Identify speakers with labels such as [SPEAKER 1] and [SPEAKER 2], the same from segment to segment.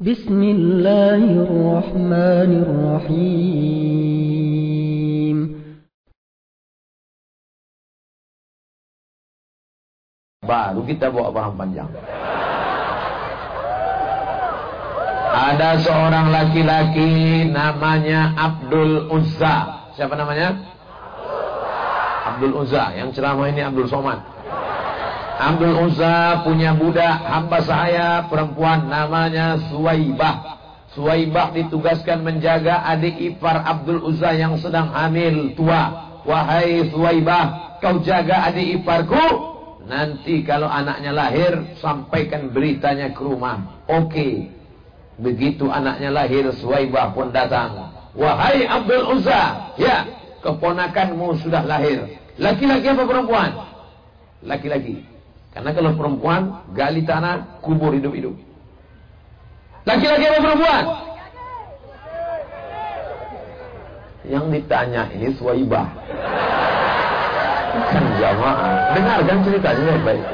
[SPEAKER 1] بسم الله الرحمن الرحيم
[SPEAKER 2] Baru kita bawa paham panjang. Ada seorang laki-laki namanya Abdul Uzza. Siapa namanya? Abdul Uzza. Yang ceramah ini Abdul Somad. Abdul Uzza punya budak hamba saya perempuan namanya Suwaibah. Suwaibah ditugaskan menjaga adik ipar Abdul Uzza yang sedang hamil tua. Wahai Suwaibah, kau jaga adik iparku Nanti kalau anaknya lahir, sampaikan beritanya ke rumah. Oke. Begitu anaknya lahir, Suwaibah pun datang. Wahai Abdul Uzza, ya, keponakanmu sudah lahir. Laki-laki apa perempuan? Laki-laki. Karena kalau perempuan, gali tanah, kubur hidup-hidup. Laki-laki apa perempuan? Yang ditanya ini Suwaibah. Kan jamaah. Dengarkan ceritanya baik-baik.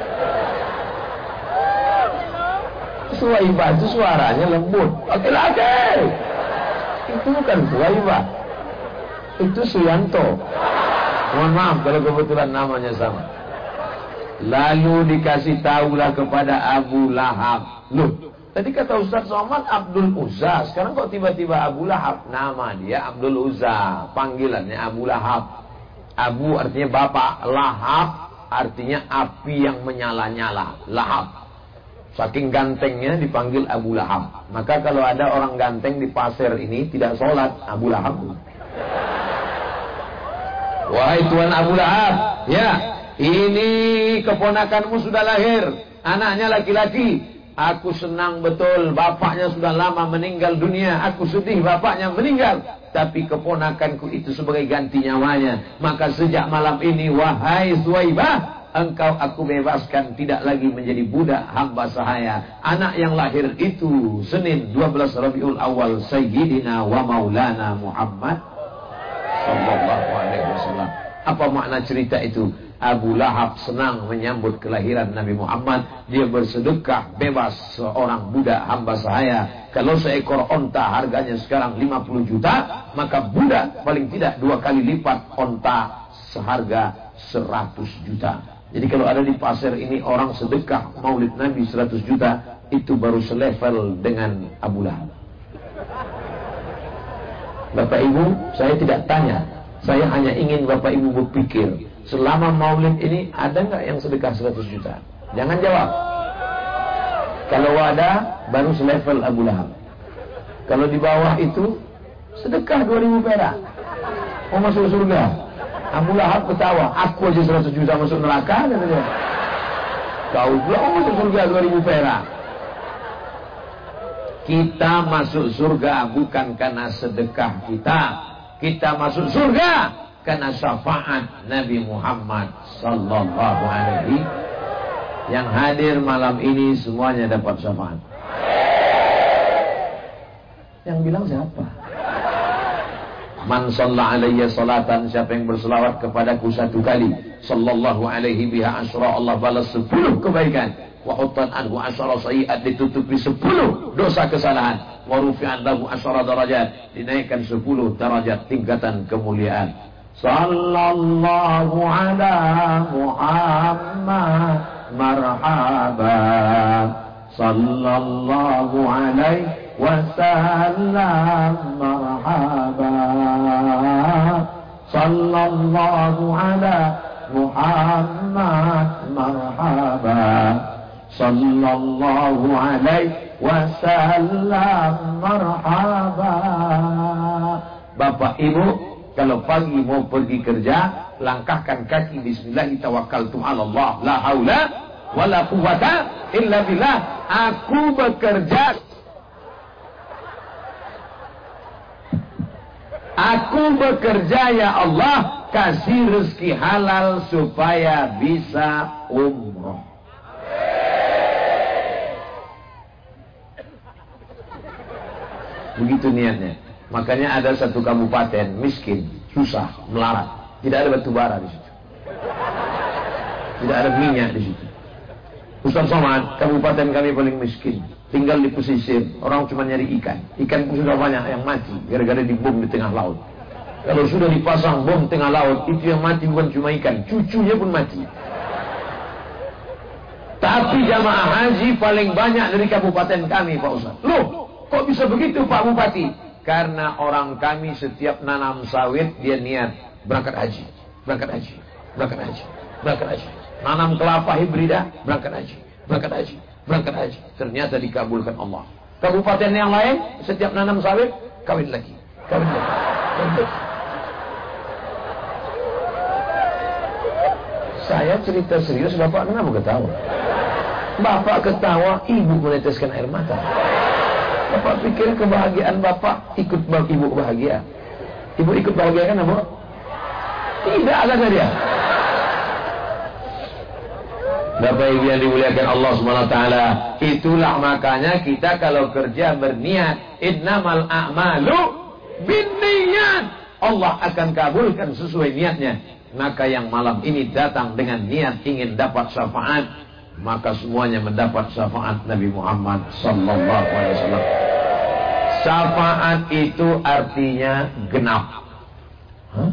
[SPEAKER 2] Suwaibah itu suaranya lembut. Laki-laki. Itu bukan Suwaibah. Itu Suyanto. Mohon maaf kalau kebetulan namanya sama. Lalu dikasih tahulah kepada Abu Lahab. Loh, tadi kata Ustaz Somad Abdul Uzza. Sekarang kok tiba-tiba Abu Lahab? Nama dia Abdul Uzza. Panggilannya Abu Lahab. Abu artinya bapak. Lahab artinya api yang menyala-nyala. Lahab. Saking gantengnya dipanggil Abu Lahab. Maka kalau ada orang ganteng di pasir ini tidak sholat, Abu Lahab. Wahai Tuhan Abu Lahab, ya, ini keponakanmu sudah lahir, anaknya laki-laki. Aku senang betul, bapaknya sudah lama meninggal dunia. Aku sedih bapaknya meninggal. Tapi keponakanku itu sebagai ganti nyawanya. Maka sejak malam ini, wahai Suwaibah, engkau aku bebaskan tidak lagi menjadi budak hamba sahaya. Anak yang lahir itu Senin 12 Rabiul Awal Sayyidina wa Maulana Muhammad sallallahu alaihi. Apa makna cerita itu? Abu Lahab senang menyambut kelahiran Nabi Muhammad. Dia bersedekah bebas seorang budak hamba sahaya. Kalau seekor onta harganya sekarang 50 juta, maka budak paling tidak dua kali lipat onta seharga 100 juta. Jadi kalau ada di pasir ini orang sedekah maulid Nabi 100 juta, itu baru selevel dengan Abu Lahab. Bapak Ibu, saya tidak tanya. Saya hanya ingin Bapak Ibu berpikir, selama maulid ini ada nggak yang sedekah 100 juta? Jangan jawab. Kalau ada, baru selevel Abu Lahab. Kalau di bawah itu, sedekah 2000 perak. Mau masuk surga. Abu Lahab ketawa, aku aja 100 juta masuk neraka, katanya. Kau pula mau masuk surga 2000 perak. Kita masuk surga bukan karena sedekah kita. Kita masuk surga karena syafaat Nabi Muhammad sallallahu alaihi yang hadir malam ini semuanya dapat syafaat. Yang bilang siapa? Man salla alayya salatan siapa yang berselawat kepadaku satu kali sallallahu alaihi biha asyra Allah balas sepuluh kebaikan wa anhu asyara sayiat ditutupi sepuluh dosa kesalahan wa rufi'an lahu asyara darajat. Dinaikkan sepuluh derajat tingkatan kemuliaan. Sallallahu ala muhammad marhaba. Sallallahu alaihi wasallam marhaba. Sallallahu ala muhammad marhaba. Sallallahu alaihi wasallam marhaba. Bapak Ibu kalau pagi mau pergi kerja langkahkan kaki bismillah tawakkaltu ala Allah. La haula wala quwata illa billah. Aku bekerja. Aku bekerja ya Allah. Kasih rezeki halal supaya bisa umroh. Begitu niatnya. Makanya ada satu kabupaten miskin, susah, melarat. Tidak ada batu bara di situ. Tidak ada minyak di situ. Ustaz Somad, kabupaten kami paling miskin. Tinggal di pesisir, orang cuma nyari ikan. Ikan pun sudah banyak yang mati, gara-gara dibom di tengah laut. Kalau sudah dipasang bom tengah laut, itu yang mati bukan cuma ikan, cucunya pun mati. Tapi jamaah haji paling banyak dari kabupaten kami, Pak Ustaz. Loh, kok bisa begitu Pak Bupati? Karena orang kami setiap nanam sawit, dia niat berangkat haji. Berangkat haji. Berangkat haji. Berangkat haji. Nanam kelapa hibrida, berangkat haji. Berangkat haji. Berangkat haji. Ternyata dikabulkan Allah. Kabupaten yang lain, setiap nanam sawit, kawin lagi. Kawin lagi. Kawin lagi. Saya cerita serius, Bapak kenapa ketawa? Bapak ketawa, ibu meneteskan air mata. Bapak pikir kebahagiaan Bapak ikut ibu bahagia. Ibu ikut bahagia kan, Bu? Tidak, kata dia. Bapak Ibu yang dimuliakan Allah SWT Itulah makanya kita kalau kerja berniat Innamal a'malu bin niat Allah akan kabulkan sesuai niatnya Maka yang malam ini datang dengan niat ingin dapat syafaat maka semuanya mendapat syafaat Nabi Muhammad sallallahu alaihi wasallam. Syafaat itu artinya genap. Hah?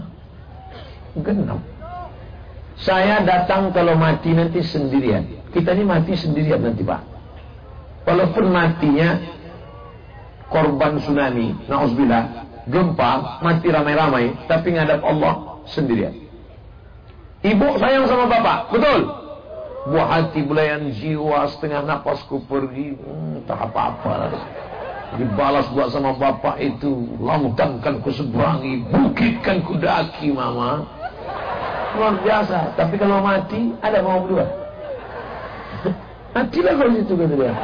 [SPEAKER 2] Genap. Saya datang kalau mati nanti sendirian. Kita ini mati sendirian nanti, Pak. Walaupun matinya korban tsunami, nauzubillah, gempa, mati ramai-ramai, tapi ngadap Allah sendirian. Ibu sayang sama bapak, betul? Buah hati belayan jiwa setengah napasku pergi. Hmm, tak apa-apa dibalas buat sama bapak itu langitkan ku seberangi bukitkan ku daki mama. Luar biasa. Tapi kalau mati ada mau berdua? Matilah kalau situ kata dia.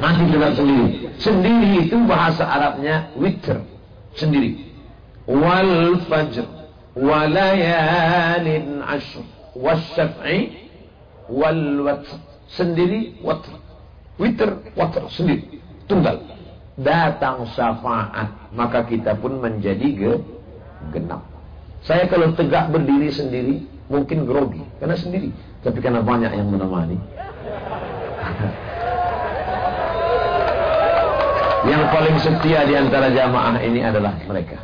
[SPEAKER 2] Mati dengan sendiri. Sendiri itu bahasa Arabnya witr. Sendiri. Wal fajr. Walayalin ashr wasyaf'i wal watr sendiri watr. Witr watr sendiri tunggal. Datang syafaat maka kita pun menjadi ge, genap. Saya kalau tegak berdiri sendiri mungkin grogi karena sendiri. Tapi karena banyak yang menemani. Yang paling setia di antara jamaah ini adalah mereka.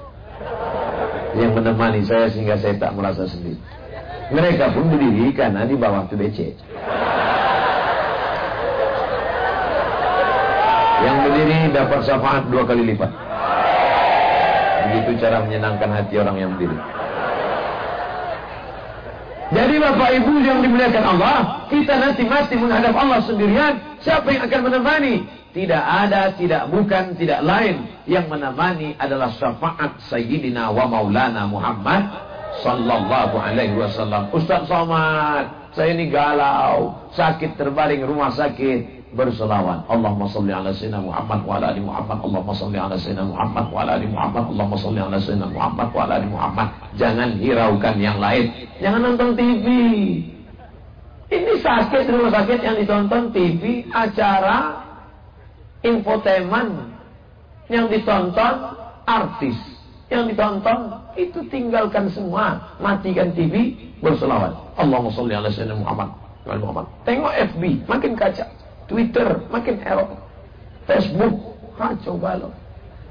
[SPEAKER 2] Yang menemani saya sehingga saya tak merasa sendiri mereka pun berdiri karena di bawah TBC. Yang berdiri dapat syafaat dua kali lipat. Begitu cara menyenangkan hati orang yang berdiri. Jadi Bapak Ibu yang dimuliakan Allah, kita nanti mati menghadap Allah sendirian, siapa yang akan menemani? Tidak ada, tidak bukan, tidak lain. Yang menemani adalah syafaat Sayyidina wa Maulana Muhammad Sallallahu alaihi wasallam. Ustaz Somad Saya ini galau Sakit terbaring rumah sakit. Berselawat. Allahumma salli ala sayyidina Muhammad Wa ala ali Muhammad. Allahumma salli ala sayyidina Muhammad Wa ala ali Muhammad. Allahumma salli ala sayyidina Muhammad Wa ala ali Muhammad. Jangan hiraukan yang lain. Jangan nonton TV Ini sakit rumah sakit yang ditonton TV Acara Infotainment Yang ditonton artis Yang ditonton itu tinggalkan semua. Matikan TV, berselawat. Allahumma salli ala sayyidina Muhammad. Muhammad. Tengok FB, makin kacau. Twitter, makin error. Facebook, kacau balau.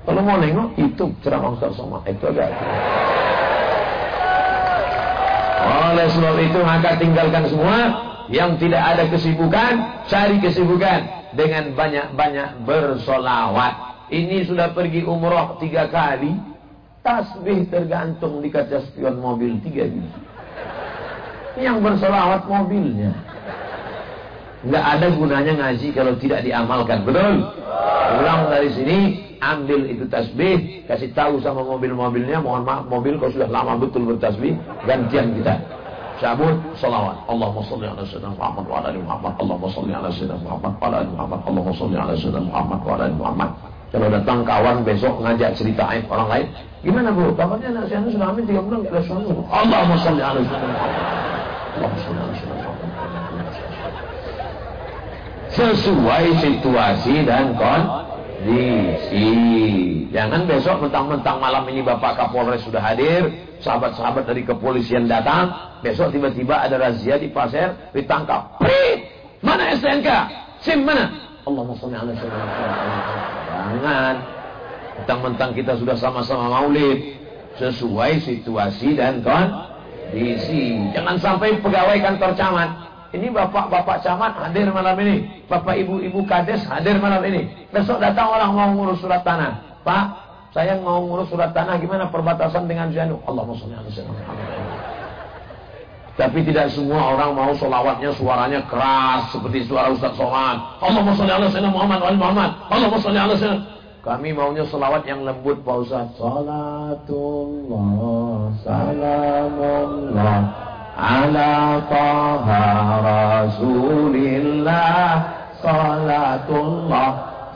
[SPEAKER 2] Kalau mau nengok, YouTube ceramah Ustaz Somad. Itu agak. Oleh sebab itu maka tinggalkan semua yang tidak ada kesibukan, cari kesibukan dengan banyak-banyak bersolawat. Ini sudah pergi umroh tiga kali, Tasbih tergantung di kaca spion mobil tiga biji. Yang bersolawat mobilnya. Nggak ada gunanya ngaji kalau tidak diamalkan. Betul? Ulang dari sini, ambil itu tasbih, kasih tahu sama mobil-mobilnya, mohon maaf mobil kau sudah lama betul bertasbih, gantian kita. Cabut salawat. Allahumma salli ala sayyidina Muhammad wa ala ali Muhammad. Allahumma salli ala sayyidina Muhammad wa ala ali Muhammad. Allahumma salli ala sayyidina Muhammad wa ala ali Muhammad. Kalau datang kawan besok ngajak cerita aib orang lain, Gimana bu? Kabarnya anak saya sudah hamil 3 bulan gak ada ala Allahumma salli ala Sesuai situasi dan kondisi. Jangan besok mentang-mentang malam ini Bapak Kapolres sudah hadir, sahabat-sahabat dari kepolisian datang, besok tiba-tiba ada razia di pasar, ditangkap. Prit! Mana STNK? SIM mana? Allahumma sholli ala Jangan. Mentang-mentang kita sudah sama-sama maulid, sesuai situasi dan kondisi. Jangan sampai pegawai kantor camat ini bapak-bapak camat hadir malam ini. Bapak ibu-ibu kades hadir malam ini. Besok datang orang mau ngurus surat tanah. Pak, saya mau ngurus surat tanah gimana perbatasan dengan Janu? Allah tapi tidak semua orang mau solawatnya suaranya keras seperti suara Ustaz Somad. Allahumma sholli ala sayyidina Muhammad Ali Muhammad. Allahumma sholli ala sayyidina. Kami maunya solawat yang lembut Pak Ustaz. Salatullah salamullah ala taha rasulillah salatullah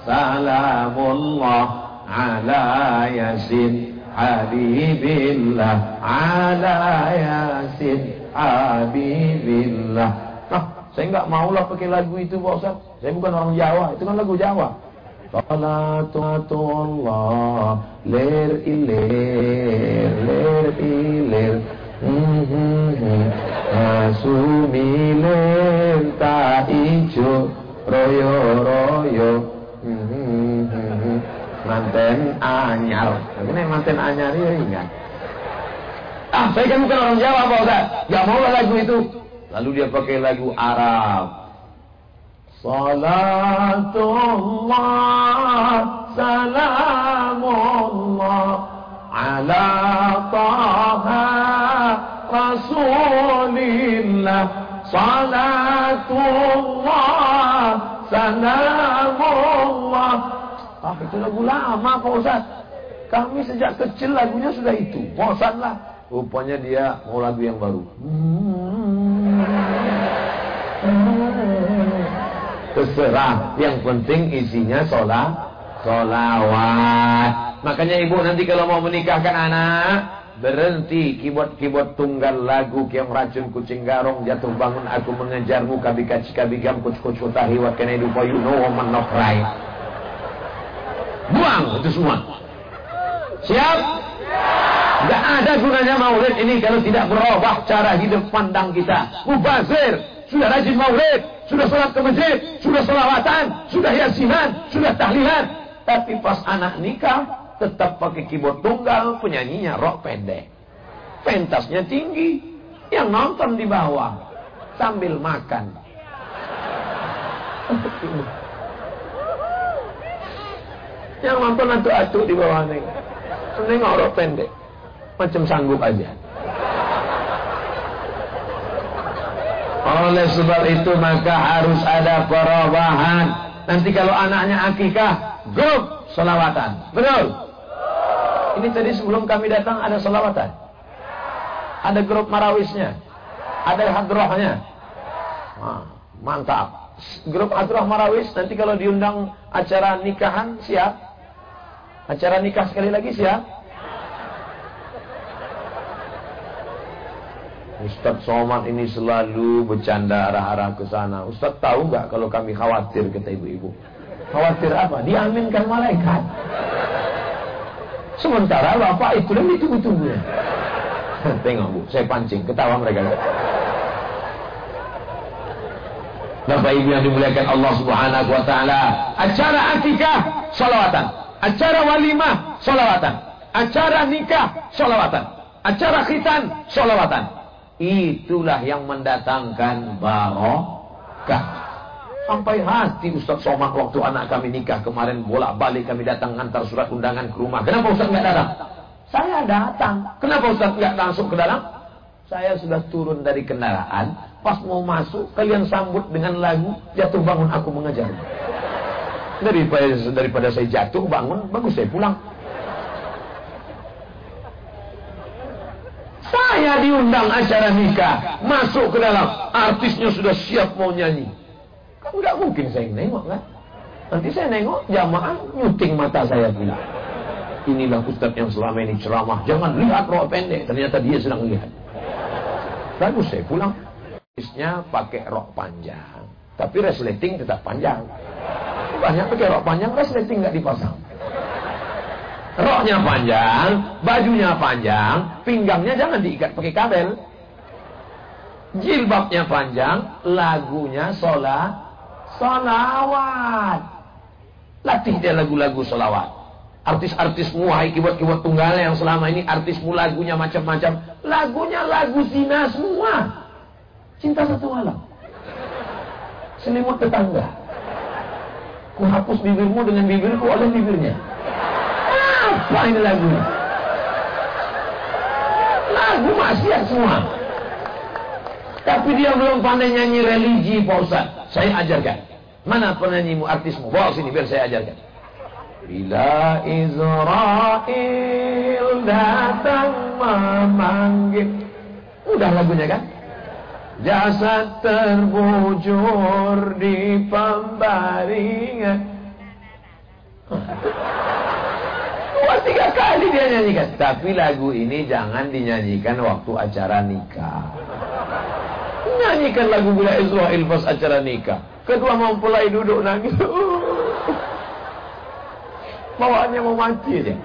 [SPEAKER 2] salamullah ala yasin habibillah ala yasin Habibillah. Nah, saya enggak maulah pakai lagu itu Pak Ustaz. Saya bukan orang Jawa, itu kan lagu Jawa. Salatullah ler ilir ler ilir mhm, Asumi ler ta ijo royo royo mhm, mhm, manten anyar. Ini manten anyar ya ingat. Ah, saya kan bukan orang Jawa, Pak Ustaz. Gak mau lagu itu. Lalu dia pakai lagu Arab. Salatullah, salamullah, ala taha rasulillah. Salatullah, salamullah. Ah, itu lagu lama, Pak Ustaz. Kami sejak kecil lagunya sudah itu. Bosanlah. Rupanya dia mau lagu yang baru. Terserah. Yang penting isinya sholat Sholawat. Makanya ibu nanti kalau mau menikahkan anak, berhenti keyboard-keyboard tunggal lagu yang racun kucing garong jatuh bangun aku mengejarmu kabi kaci kabi gam kuc kuc tahi what can I do for you? No woman buang itu semua. Siap Gak ada gunanya maulid ini kalau tidak berubah cara hidup pandang kita mubazir sudah rajin maulid sudah sholat ke masjid sudah sholawatan sudah yasinan sudah tahlilan tapi pas anak nikah tetap pakai keyboard tunggal, penyanyinya rok pendek. Pentasnya tinggi, yang nonton di bawah sambil makan. yang nonton atu-atu di bawah nih. Nengok rok pendek. Macam sanggup aja. Oleh sebab itu maka harus ada perubahan. Nanti kalau anaknya akikah, grup selawatan. Betul? Ini tadi sebelum kami datang ada salawatan. Ada grup marawisnya. Ada hadrohnya. Nah, mantap. Grup hadroh marawis nanti kalau diundang acara nikahan siap. Acara nikah sekali lagi siap. Ustadz Somad ini selalu bercanda arah-arah ke sana. Ustadz tahu nggak kalau kami khawatir kata ibu-ibu? Khawatir apa? Diaminkan malaikat. Sementara bapak itu dan itu tunggu Tengok bu, saya pancing, ketawa mereka. Bapak ibu yang dimuliakan Allah subhanahu wa ta'ala. Acara akikah, salawatan. Acara walimah, salawatan. Acara nikah, salawatan. Acara khitan, salawatan. Itulah yang mendatangkan barokah. Sampai hati Ustaz Somad waktu anak kami nikah kemarin bolak-balik kami datang antar surat undangan ke rumah. Kenapa Ustaz nggak datang? Saya datang. Kenapa Ustaz nggak langsung ke dalam? Saya sudah turun dari kendaraan. Pas mau masuk, kalian sambut dengan lagu Jatuh Bangun Aku Mengejar. Daripada, daripada saya jatuh bangun, bagus saya pulang. Saya diundang acara nikah, masuk ke dalam, artisnya sudah siap mau nyanyi. Kan nggak mungkin saya nengok kan. Nanti saya nengok jamaah nyuting mata saya pula. Inilah ustaz yang selama ini ceramah. Jangan lihat rok pendek. Ternyata dia sedang lihat. Lalu saya pulang. Isnya pakai rok panjang. Tapi resleting tetap panjang. banyak pakai rok panjang, resleting nggak dipasang. Roknya panjang, bajunya panjang, pinggangnya jangan diikat pakai kabel. Jilbabnya panjang, lagunya sholat, solawat. Latih dia lagu-lagu solawat. Artis-artis muhai keyboard-keyboard tunggal yang selama ini artismu lagunya macam-macam. Lagunya lagu zina semua. Cinta satu malam. Selimut tetangga. Ku hapus bibirmu dengan bibirku oleh bibirnya. Apa ini lagunya? Lagu maksiat semua. Tapi dia belum pandai nyanyi religi Pak Ustaz. Saya ajarkan. Mana penyanyimu, artismu? Bawa sini biar saya ajarkan. Bila Israel datang memanggil Udah lagunya kan? Jasad terbujur di pembaringan Dua tiga kali dia nyanyikan Tapi lagu ini jangan dinyanyikan waktu acara nikah Nyanyikan lagu Bila Israel pas acara nikah Kedua mempelai duduk nangis bawaannya mau mati aja.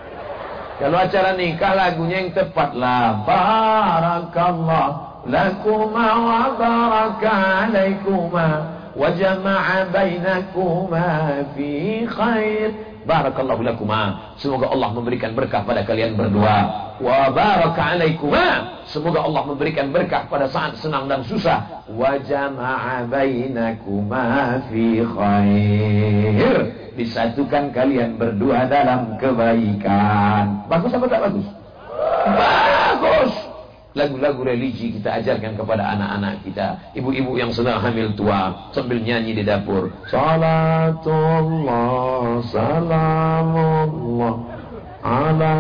[SPEAKER 2] Kalau acara nikah lagunya yang tepat lah. Barakallah lakuma wa baraka alaikuma wa jama'a bainakuma fi khair. Barakallahu lakuma. Semoga Allah memberikan berkah pada kalian berdua. Wa baraka alaikuma. Semoga Allah memberikan berkah pada saat senang dan susah. Wa jama'a bainakuma fi khair disatukan kalian berdua dalam kebaikan. Bagus apa tak bagus? Bagus. Lagu-lagu religi kita ajarkan kepada anak-anak kita. Ibu-ibu yang sedang hamil tua sambil nyanyi di dapur. Salatullah, salamullah ala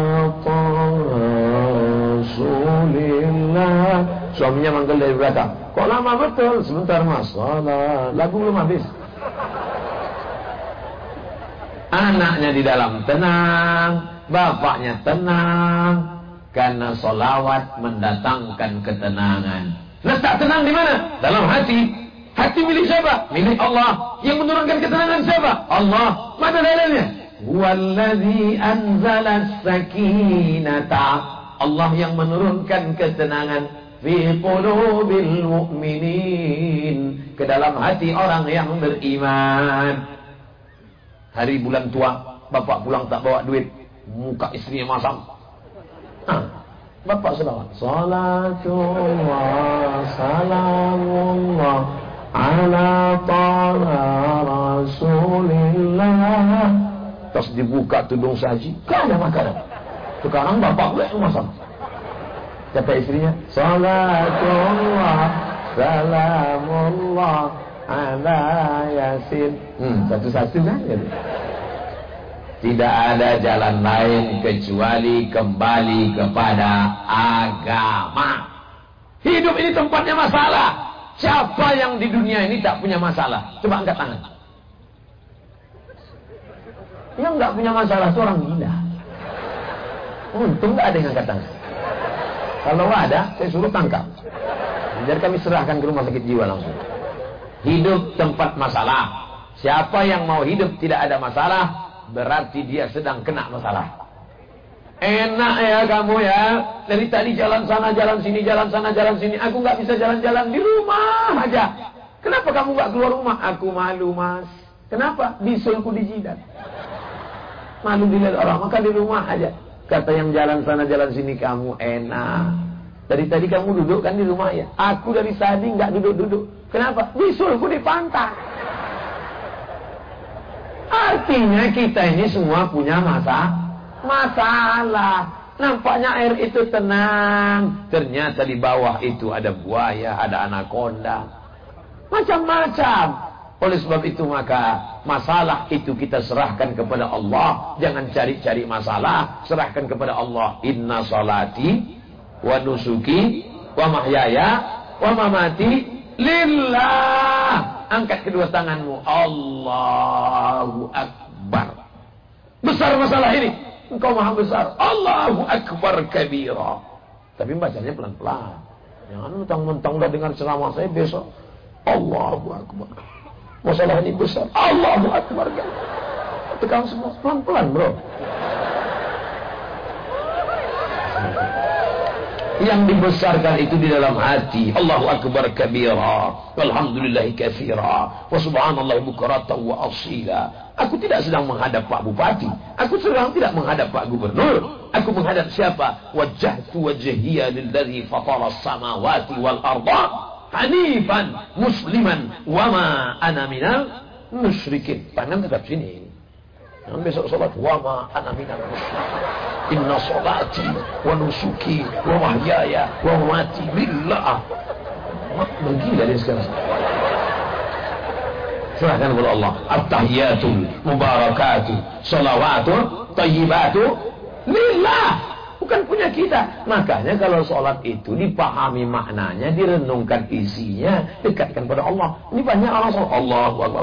[SPEAKER 2] Rasulillah. Suaminya manggil dari belakang. Kok lama betul? Sebentar mas. Salat. Lagu belum habis. Anaknya di dalam tenang, bapaknya tenang, karena solawat mendatangkan ketenangan. Letak tenang di mana? Dalam hati. Hati milik siapa? Milik Allah. Yang menurunkan ketenangan siapa? Allah. Mana dalilnya? Walladhi anzala sakinata. Allah yang menurunkan ketenangan fi qulubil mu'minin ke dalam hati orang yang beriman. Hari bulan tua, bapak pulang tak bawa duit, muka istrinya masam. Ah, bapak selawat. Salatullah, salamullah ala taha rasulillah. Terus dibuka tudung saji, gak ada makanan. Sekarang bapak yang masam. Kata istrinya, Salatullah, salamullah ala yasin. Hmm, satu-satu kan. Tidak ada jalan lain kecuali kembali kepada agama. Hidup ini tempatnya masalah. Siapa yang di dunia ini tak punya masalah? Coba angkat tangan. Yang nggak punya masalah itu orang gila. Untung nggak ada yang angkat tangan. Kalau ada, saya suruh tangkap. Biar kami serahkan ke rumah sakit jiwa langsung. Hidup tempat masalah. Siapa yang mau hidup tidak ada masalah, berarti dia sedang kena masalah. Enak ya kamu ya. Dari tadi jalan sana, jalan sini, jalan sana, jalan sini. Aku nggak bisa jalan-jalan di rumah aja. Kenapa kamu nggak keluar rumah? Aku malu mas. Kenapa? Bisulku di jidat. Malu dilihat orang, maka di rumah aja. Kata yang jalan sana, jalan sini kamu enak. Dari tadi kamu duduk kan di rumah ya. Aku dari tadi nggak duduk-duduk. Kenapa? Bisulku di pantai. Artinya kita ini semua punya masa masalah. Nampaknya air itu tenang. Ternyata di bawah itu ada buaya, ada anaconda. Macam-macam. Oleh sebab itu maka masalah itu kita serahkan kepada Allah. Jangan cari-cari masalah. Serahkan kepada Allah. Inna salati wa nusuki wa mahyaya wa mamati Lillah. Angkat kedua tanganmu. Allahu Akbar. Besar masalah ini. Engkau maha besar. Allahu Akbar kabira. Tapi bacanya pelan-pelan. Jangan mentang-mentang udah dengar ceramah saya besok. Allahu Akbar. Masalah ini besar. Allahu Akbar. Tekan semua pelan-pelan, Bro. Yang dibesarkan itu di dalam hati. Allahu akbar kabira. Walhamdulillahi katsira. Wa subhanallah bukratan wa asila. Aku tidak sedang menghadap Pak Bupati. Aku sedang tidak menghadap Pak Gubernur. Aku menghadap siapa? Wajjahtu wajhiya lilladzi fatara samawati wal arda hanifan musliman wa ma ana minal musyrikin. Tangan tetap sini. Yang besok sholat wa ma ana minal musyrikin. Inna salati wa nusuki wa mahyaya wa mati lillah. Menggila dia sekarang. Serahkan kepada Allah. At-tahiyatul mubarakatu salawatu tayyibatu lillah. Bukan punya kita. Makanya kalau sholat itu dipahami maknanya, direnungkan isinya, dekatkan pada Allah. Ini banyak orang sholat. Allah, Allah,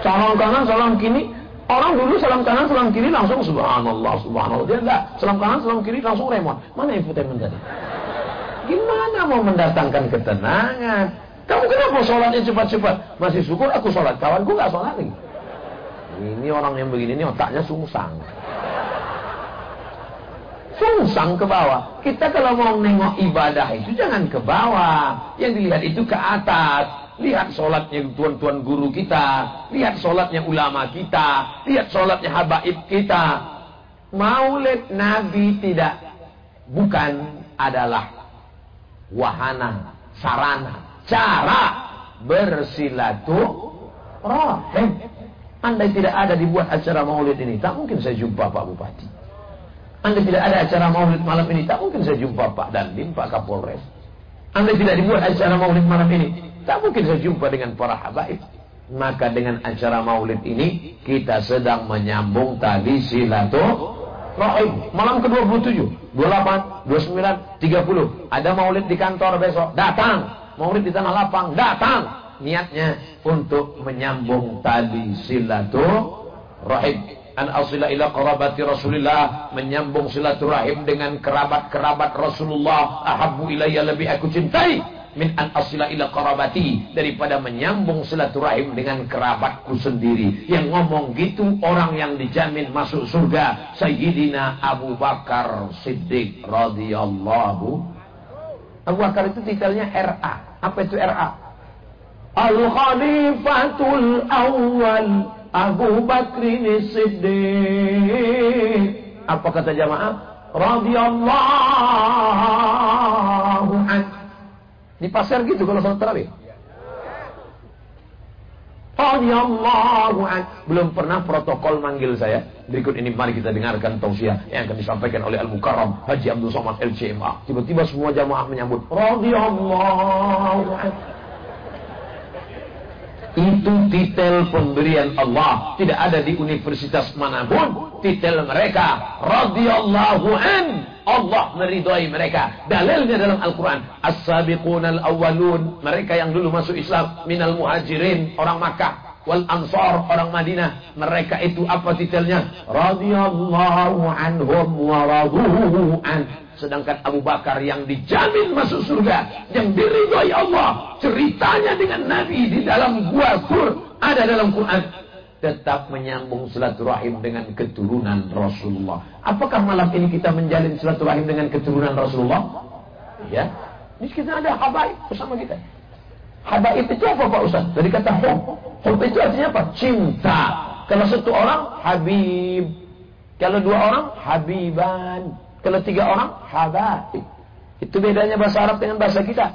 [SPEAKER 2] Salam kanan, salam kiri. Orang dulu salam kanan, salam kiri langsung subhanallah, subhanallah. Dia enggak. Salam kanan, salam kiri langsung remon. Mana infotainment tadi? Gimana mau mendatangkan ketenangan? Kamu kenapa sholatnya cepat-cepat? Masih syukur aku sholat. Kawanku nggak sholat lagi. Ini orang yang begini ini otaknya sungsang. Sungsang ke bawah. Kita kalau mau nengok ibadah itu jangan ke bawah. Yang dilihat itu ke atas. Lihat sholatnya tuan-tuan guru kita. Lihat sholatnya ulama kita. Lihat sholatnya habaib kita. Maulid Nabi tidak. Bukan adalah wahana, sarana, cara bersilaturahim. Andai tidak ada dibuat acara maulid ini, tak mungkin saya jumpa Pak Bupati. Andai tidak ada acara maulid malam ini, tak mungkin saya jumpa Pak Dandim, Pak Kapolres. Andai tidak dibuat acara maulid malam ini, Tak mungkin saya jumpa dengan para habaib. Maka dengan acara maulid ini kita sedang menyambung tadi silaturahim. Malam ke-27, 28, 29, 30. Ada maulid di kantor besok. Datang. Maulid di tanah lapang. Datang. Niatnya untuk menyambung tadi silaturahim. An asila ila qarabati Rasulillah menyambung silaturahim dengan kerabat-kerabat Rasulullah. Ahabbu ilayya lebih aku cintai. Min an asila ila qarabati daripada menyambung silaturahim dengan kerabatku sendiri. Yang ngomong gitu orang yang dijamin masuk surga Sayyidina Abu Bakar Siddiq radhiyallahu. Abu Bakar itu titelnya RA apa itu RA Al Khalifatul Awal Abu Bakrin Siddiq apa kata jamaah radhiyallahu anhu di pasar gitu kalau sholat tarawih. Radhiyallahu Belum pernah protokol manggil saya. Berikut ini mari kita dengarkan tausiah yang akan disampaikan oleh Al-Mukarram Haji Abdul Somad LCMA. Tiba-tiba semua jamaah menyambut. Radhiyallahu Itu titel pemberian Allah. Tidak ada di universitas mana pun. Titel mereka. Radhiyallahu an. Allah meridhai mereka. Dalilnya dalam Al-Quran. As-sabiqunal awwalun. Mereka yang dulu masuk Islam. Minal muhajirin. Orang Makkah. Wal ansar. Orang Madinah. Mereka itu apa titelnya? Radiyallahu anhum wa an. Sedangkan Abu Bakar yang dijamin masuk surga. Yang diridhai Allah. Ceritanya dengan Nabi di dalam gua sur. Ada dalam Quran tetap menyambung silaturahim dengan keturunan Rasulullah. Apakah malam ini kita menjalin silaturahim dengan keturunan Rasulullah? Ya. Ini kita ada habaib bersama kita. Habaib itu apa Pak Ustaz? Dari kata hub. Hub itu artinya apa? Cinta. Kalau satu orang, habib. Kalau dua orang, habiban. Kalau tiga orang, habaib. Itu bedanya bahasa Arab dengan bahasa kita.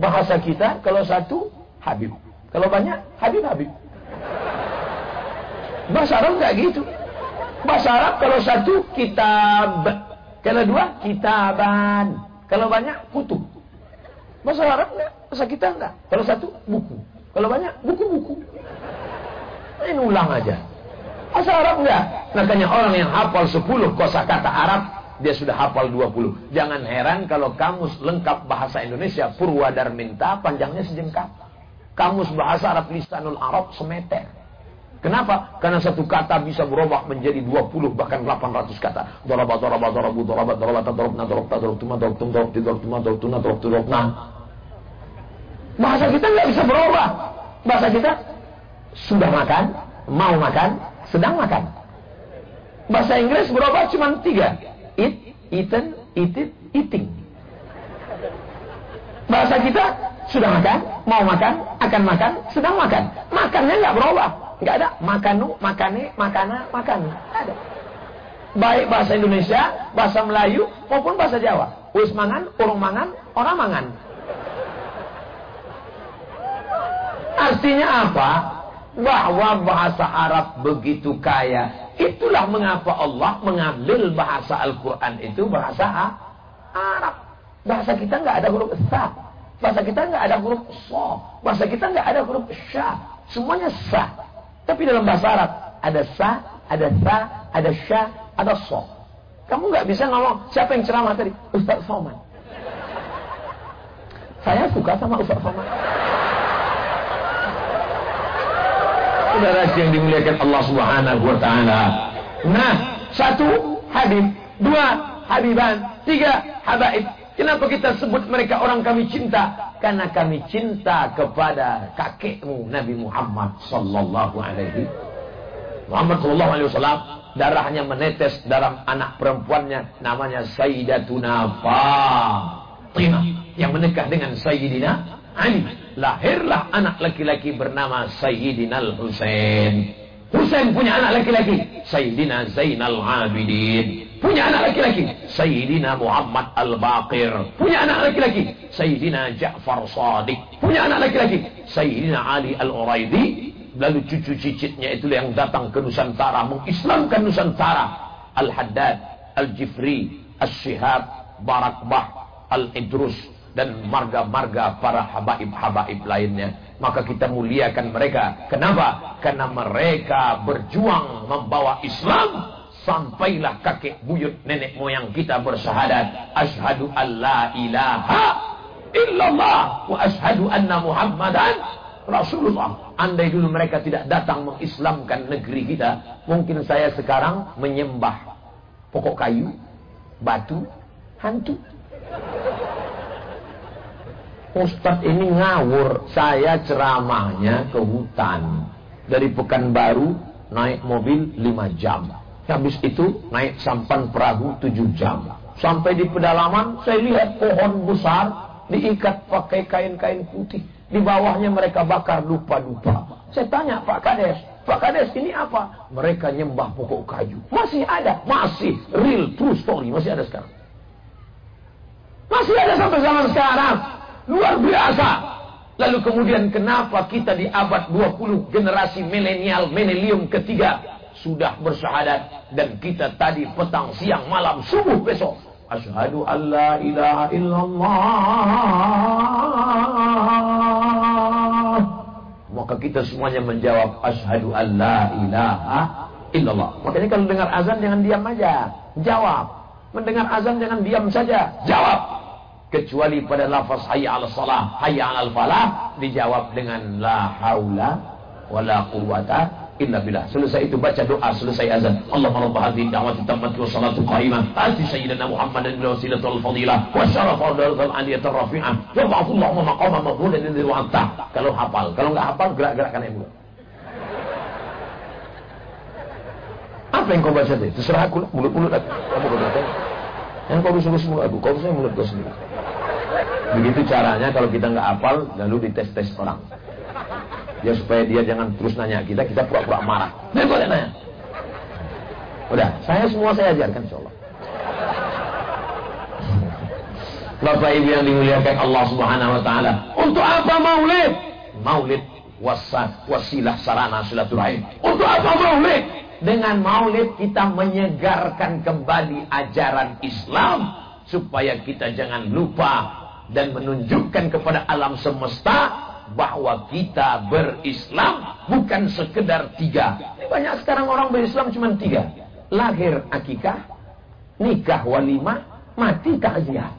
[SPEAKER 2] Bahasa kita, kalau satu, habib. Kalau banyak, habib-habib. Bahasa Arab nggak gitu. Bahasa Arab kalau satu kitab, kalau dua kitaban, kalau banyak kutub. Bahasa Arab enggak, bahasa kita enggak. Kalau satu buku, kalau banyak buku-buku. Ini ulang aja. Bahasa Arab enggak. Makanya orang yang hafal 10 kosakata Arab, dia sudah hafal 20. Jangan heran kalau kamus lengkap bahasa Indonesia Purwadarminta panjangnya sejengkal. Kamus bahasa Arab lisanul Arab semeter. Kenapa? Karena satu kata bisa berubah menjadi 20 bahkan 800 kata. Daraba daraba darabu daraba daraba darabna darabta darabtuma darabtum darabti darabtuma darabtuna darabtu darabna. Bahasa kita nggak bisa berubah. Bahasa kita sudah makan, mau makan, sedang makan. Bahasa Inggris berubah cuma tiga. Eat, eaten, eated, eating. Bahasa kita sudah makan, mau makan, akan makan, sedang makan. Makannya nggak berubah. Nggak ada makanu, makane, makana, makan. ada. Baik bahasa Indonesia, bahasa Melayu maupun bahasa Jawa. Wis mangan, urung mangan, orang mangan. Artinya apa? Bahwa bahasa Arab begitu kaya. Itulah mengapa Allah mengambil bahasa Al-Quran itu bahasa Arab. Bahasa kita nggak ada huruf sa. Bahasa kita nggak ada huruf so. Bahasa kita nggak ada huruf sya. Semuanya sa. Tapi dalam bahasa Arab ada sa, ada sa, ada sya, ada so. Kamu nggak bisa ngomong siapa yang ceramah tadi? Ustaz Soman. Saya suka sama Ustaz Soman. Saudara yang dimuliakan Allah Subhanahu wa taala. Nah, satu Habib, dua Habiban, tiga Habaib. Kenapa kita sebut mereka orang kami cinta? Karena kami cinta kepada kakekmu Nabi Muhammad sallallahu alaihi Muhammad sallallahu alaihi wasallam darahnya menetes dalam anak perempuannya namanya Sayyidatuna Fatimah yang menikah dengan Sayyidina Ali. Lahirlah anak laki-laki bernama Sayyidina Al-Husain. Husain punya anak laki-laki, Sayyidina Zainal Abidin. Punya anak laki-laki, Sayyidina Muhammad Al-Baqir. Punya anak laki-laki, Sayyidina Ja'far Sadiq. Punya anak laki-laki, Sayyidina Ali Al-Uraidi. Lalu cucu cicitnya itu yang datang ke Nusantara, mengislamkan Nusantara. Al-Haddad, Al-Jifri, Al-Shihab, Barakbah, Al-Idrus, dan marga-marga para habaib-habaib lainnya. Maka kita muliakan mereka. Kenapa? Karena mereka berjuang membawa Islam sampailah kakek buyut nenek moyang kita bersyahadat asyhadu alla ilaha illallah wa asyhadu anna muhammadan rasulullah andai dulu mereka tidak datang mengislamkan negeri kita mungkin saya sekarang menyembah pokok kayu batu hantu Ustadz ini ngawur. Saya ceramahnya ke hutan. Dari Pekanbaru naik mobil 5 jam. Habis itu naik sampan perahu 7 jam. Sampai di pedalaman saya lihat pohon besar diikat pakai kain-kain putih. Di bawahnya mereka bakar dupa-dupa. Saya tanya Pak Kades, Pak Kades ini apa? Mereka nyembah pokok kayu. Masih ada, masih real true story, masih ada sekarang. Masih ada sampai zaman sekarang. Luar biasa. Lalu kemudian kenapa kita di abad 20 generasi milenial milenium ketiga sudah bersyahadat dan kita tadi petang siang malam subuh besok. Asyhadu alla ilaha illallah. Maka kita semuanya menjawab asyhadu alla ilaha illallah. Makanya kalau dengar azan jangan diam aja. Jawab. Mendengar azan jangan diam saja. Jawab kecuali pada lafaz hayya 'ala salah, hayya 'alal falah dijawab dengan la haula wala quwata illa billah. Selesai itu baca doa selesai azan. Allahumma rabb hadhihi da'wati tammati wa salatu qa'imah. Ati sayyidina Muhammadan bil wasilati wal fadilah wa syarafa darajatul aliyati rafi'ah. Wa ba'athullahu maqama mahmudan alladhi wa'ata. Kalau hafal, kalau enggak hafal gerak-gerakkan ibu. Apa yang kau baca tadi? Terserah aku mulut-mulut aku. Kamu kau baca. Yang kau bisa mulut aku, kau bisa mulut kau sendiri. Begitu caranya kalau kita nggak hafal lalu dites-tes orang. Ya supaya dia jangan terus nanya kita, kita pura-pura marah. Dia boleh nanya. Udah, saya semua saya ajarkan insya Allah. Bapak Ibu yang dimuliakan Allah Subhanahu wa taala. Untuk apa maulid? Maulid wasa, wasilah sarana silaturahim. Untuk apa maulid? Dengan maulid kita menyegarkan kembali ajaran Islam supaya kita jangan lupa dan menunjukkan kepada alam semesta bahwa kita berislam bukan sekedar tiga. Ini banyak sekarang orang berislam cuma tiga. Lahir akikah, nikah walimah, mati takziah.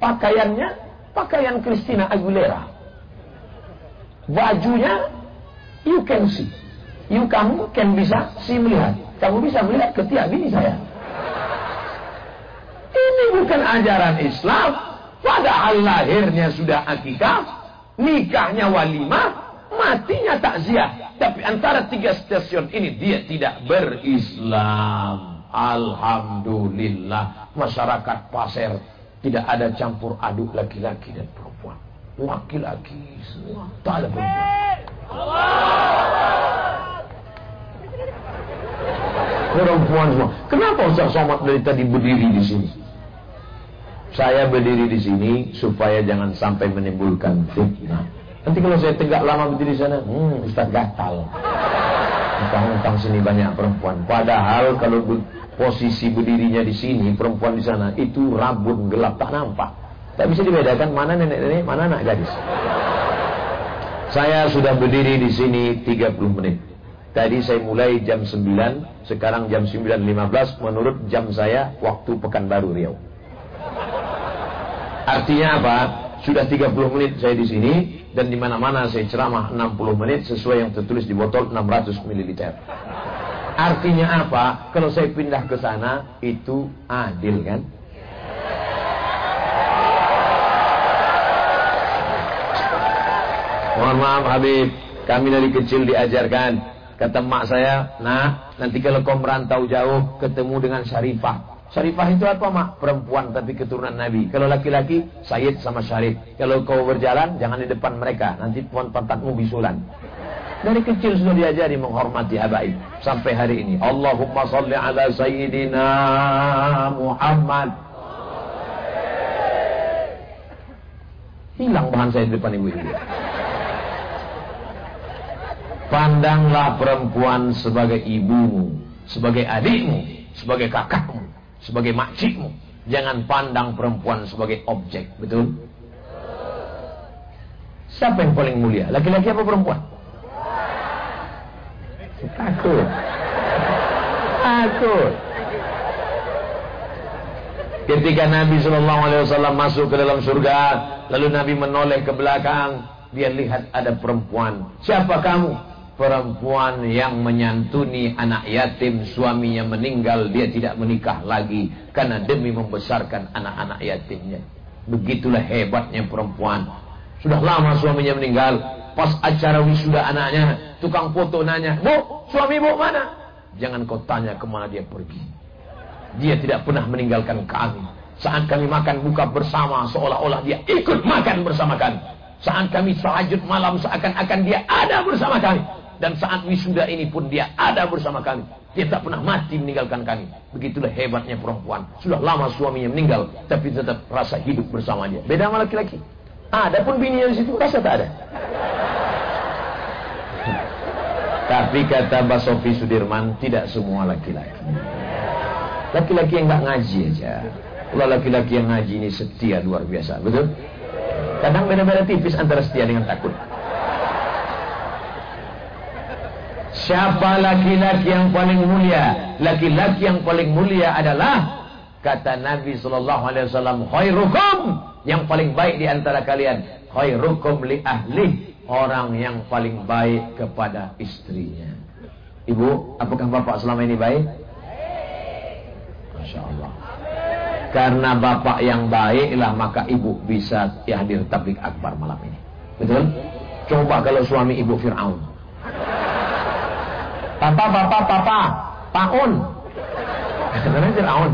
[SPEAKER 2] Pakaiannya pakaian Christina Aguilera. Bajunya you can see. You kamu kan bisa si melihat. Kamu bisa melihat ketiak bini saya. Ini bukan ajaran Islam. Padahal lahirnya sudah akikah, nikahnya walimah, matinya takziah. Tapi antara tiga stasiun ini dia tidak berislam. Alhamdulillah masyarakat pasir tidak ada campur aduk laki-laki dan perempuan. Laki-laki semua, tak ada perempuan. Perempuan semua. Kenapa Ustaz Somad dari tadi berdiri di sini? Saya berdiri di sini supaya jangan sampai menimbulkan fitnah. Nanti kalau saya tegak lama berdiri di sana, hmm, Ustaz gatal. Utang-utang sini banyak perempuan. Padahal kalau posisi berdirinya di sini, perempuan di sana, itu rabun gelap tak nampak. Tak bisa dibedakan mana nenek-nenek, mana anak gadis. Saya sudah berdiri di sini 30 menit. Tadi saya mulai jam 9, sekarang jam 9.15 menurut jam saya waktu Pekanbaru Riau. Artinya apa? Sudah 30 menit saya di sini dan di mana-mana saya ceramah 60 menit sesuai yang tertulis di botol 600 ml. Artinya apa? Kalau saya pindah ke sana itu adil kan? Mohon maaf Habib, kami dari kecil diajarkan Kata mak saya, nah nanti kalau kau merantau jauh ketemu dengan Syarifah. Syarifah itu apa mak? Perempuan tapi keturunan Nabi. Kalau laki-laki, Sayyid sama Syarif. Kalau kau berjalan, jangan di depan mereka. Nanti pohon pantatmu bisulan. Dari kecil sudah diajari menghormati habaib. Sampai hari ini. Allahumma salli ala Sayyidina Muhammad. Hilang bahan saya di depan ibu-ibu. Pandanglah perempuan sebagai ibumu, sebagai adikmu, sebagai kakakmu, sebagai makcikmu. Jangan pandang perempuan sebagai objek, betul? Siapa yang paling mulia? Laki-laki apa perempuan? Takut. Takut. Ketika Nabi Shallallahu Alaihi Wasallam masuk ke dalam surga, lalu Nabi menoleh ke belakang, dia lihat ada perempuan. Siapa kamu? Perempuan yang menyantuni anak yatim suaminya meninggal dia tidak menikah lagi karena demi membesarkan anak-anak yatimnya. Begitulah hebatnya perempuan. Sudah lama suaminya meninggal. Pas acara wisuda anaknya tukang foto nanya bu suami bu mana? Jangan kau tanya ke mana dia pergi. Dia tidak pernah meninggalkan kami. Saat kami makan buka bersama seolah-olah dia ikut makan bersama kami. Saat kami tahajud malam seakan-akan dia ada bersama kami dan saat wisuda ini pun dia ada bersama kami. Dia tak pernah mati meninggalkan kami. Begitulah hebatnya perempuan. Sudah lama suaminya meninggal, tapi tetap rasa hidup bersama dia. Beda sama laki-laki. Ada pun bininya di situ, rasa tak ada. Tapi kata Mbak Sofi Sudirman, tidak semua laki-laki. Laki-laki yang nggak ngaji aja. Kalau laki-laki yang ngaji ini setia luar biasa, betul? Kadang beda-beda tipis antara setia dengan takut. Siapa laki-laki yang paling mulia? Laki-laki yang paling mulia adalah kata Nabi sallallahu alaihi wasallam, khairukum yang paling baik di antara kalian, khairukum li ahli, orang yang paling baik kepada istrinya. Ibu, apakah Bapak selama ini baik? Masya Allah. Karena Bapak yang baiklah maka Ibu bisa hadir tablik akbar malam ini. Betul? Coba kalau suami Ibu Fir'aun. Papa, papa, papa. Paun. Namanya Fir'aun.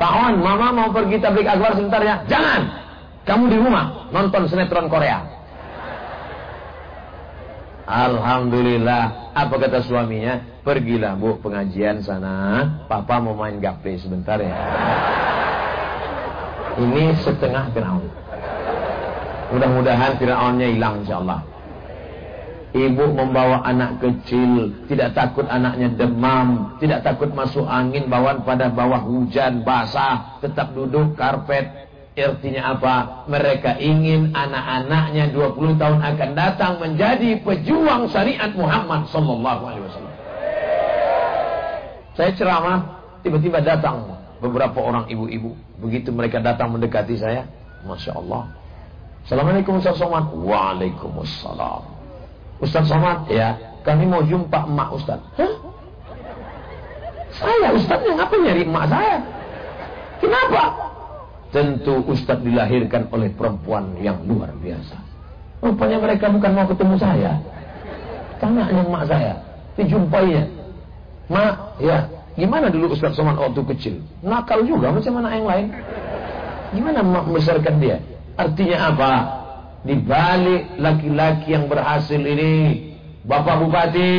[SPEAKER 2] Paun, mama mau pergi tablik akbar sebentar ya. Jangan. Kamu di rumah nonton sinetron Korea. Alhamdulillah. Apa kata suaminya? Pergilah bu pengajian sana. Papa mau main gaple sebentar ya. Ini setengah Fir'aun. Mudah-mudahan Fir'aunnya hilang insyaAllah. Ibu membawa anak kecil, tidak takut anaknya demam, tidak takut masuk angin, bawaan pada bawah hujan, basah, tetap duduk karpet. Artinya apa? Mereka ingin anak-anaknya 20 tahun akan datang menjadi pejuang syariat Muhammad sallallahu alaihi wasallam. Saya ceramah, tiba-tiba datang beberapa orang ibu-ibu. Begitu mereka datang mendekati saya, Masya Allah. Assalamualaikum Ustaz Somad. Waalaikumsalam. Ustaz Somad ya kami mau jumpa emak Ustaz. Hah? Saya Ustaznya ngapa nyari emak saya? Kenapa? Tentu Ustaz dilahirkan oleh perempuan yang luar biasa. Rupanya mereka bukan mau ketemu saya. Tanya emak saya. Dijumpainya. Mak, ya, gimana dulu Ustaz Somad waktu kecil? Nakal juga macam anak yang lain. Gimana mak membesarkan dia? Artinya apa? Di balik laki-laki yang berhasil ini, Bapak Bupati,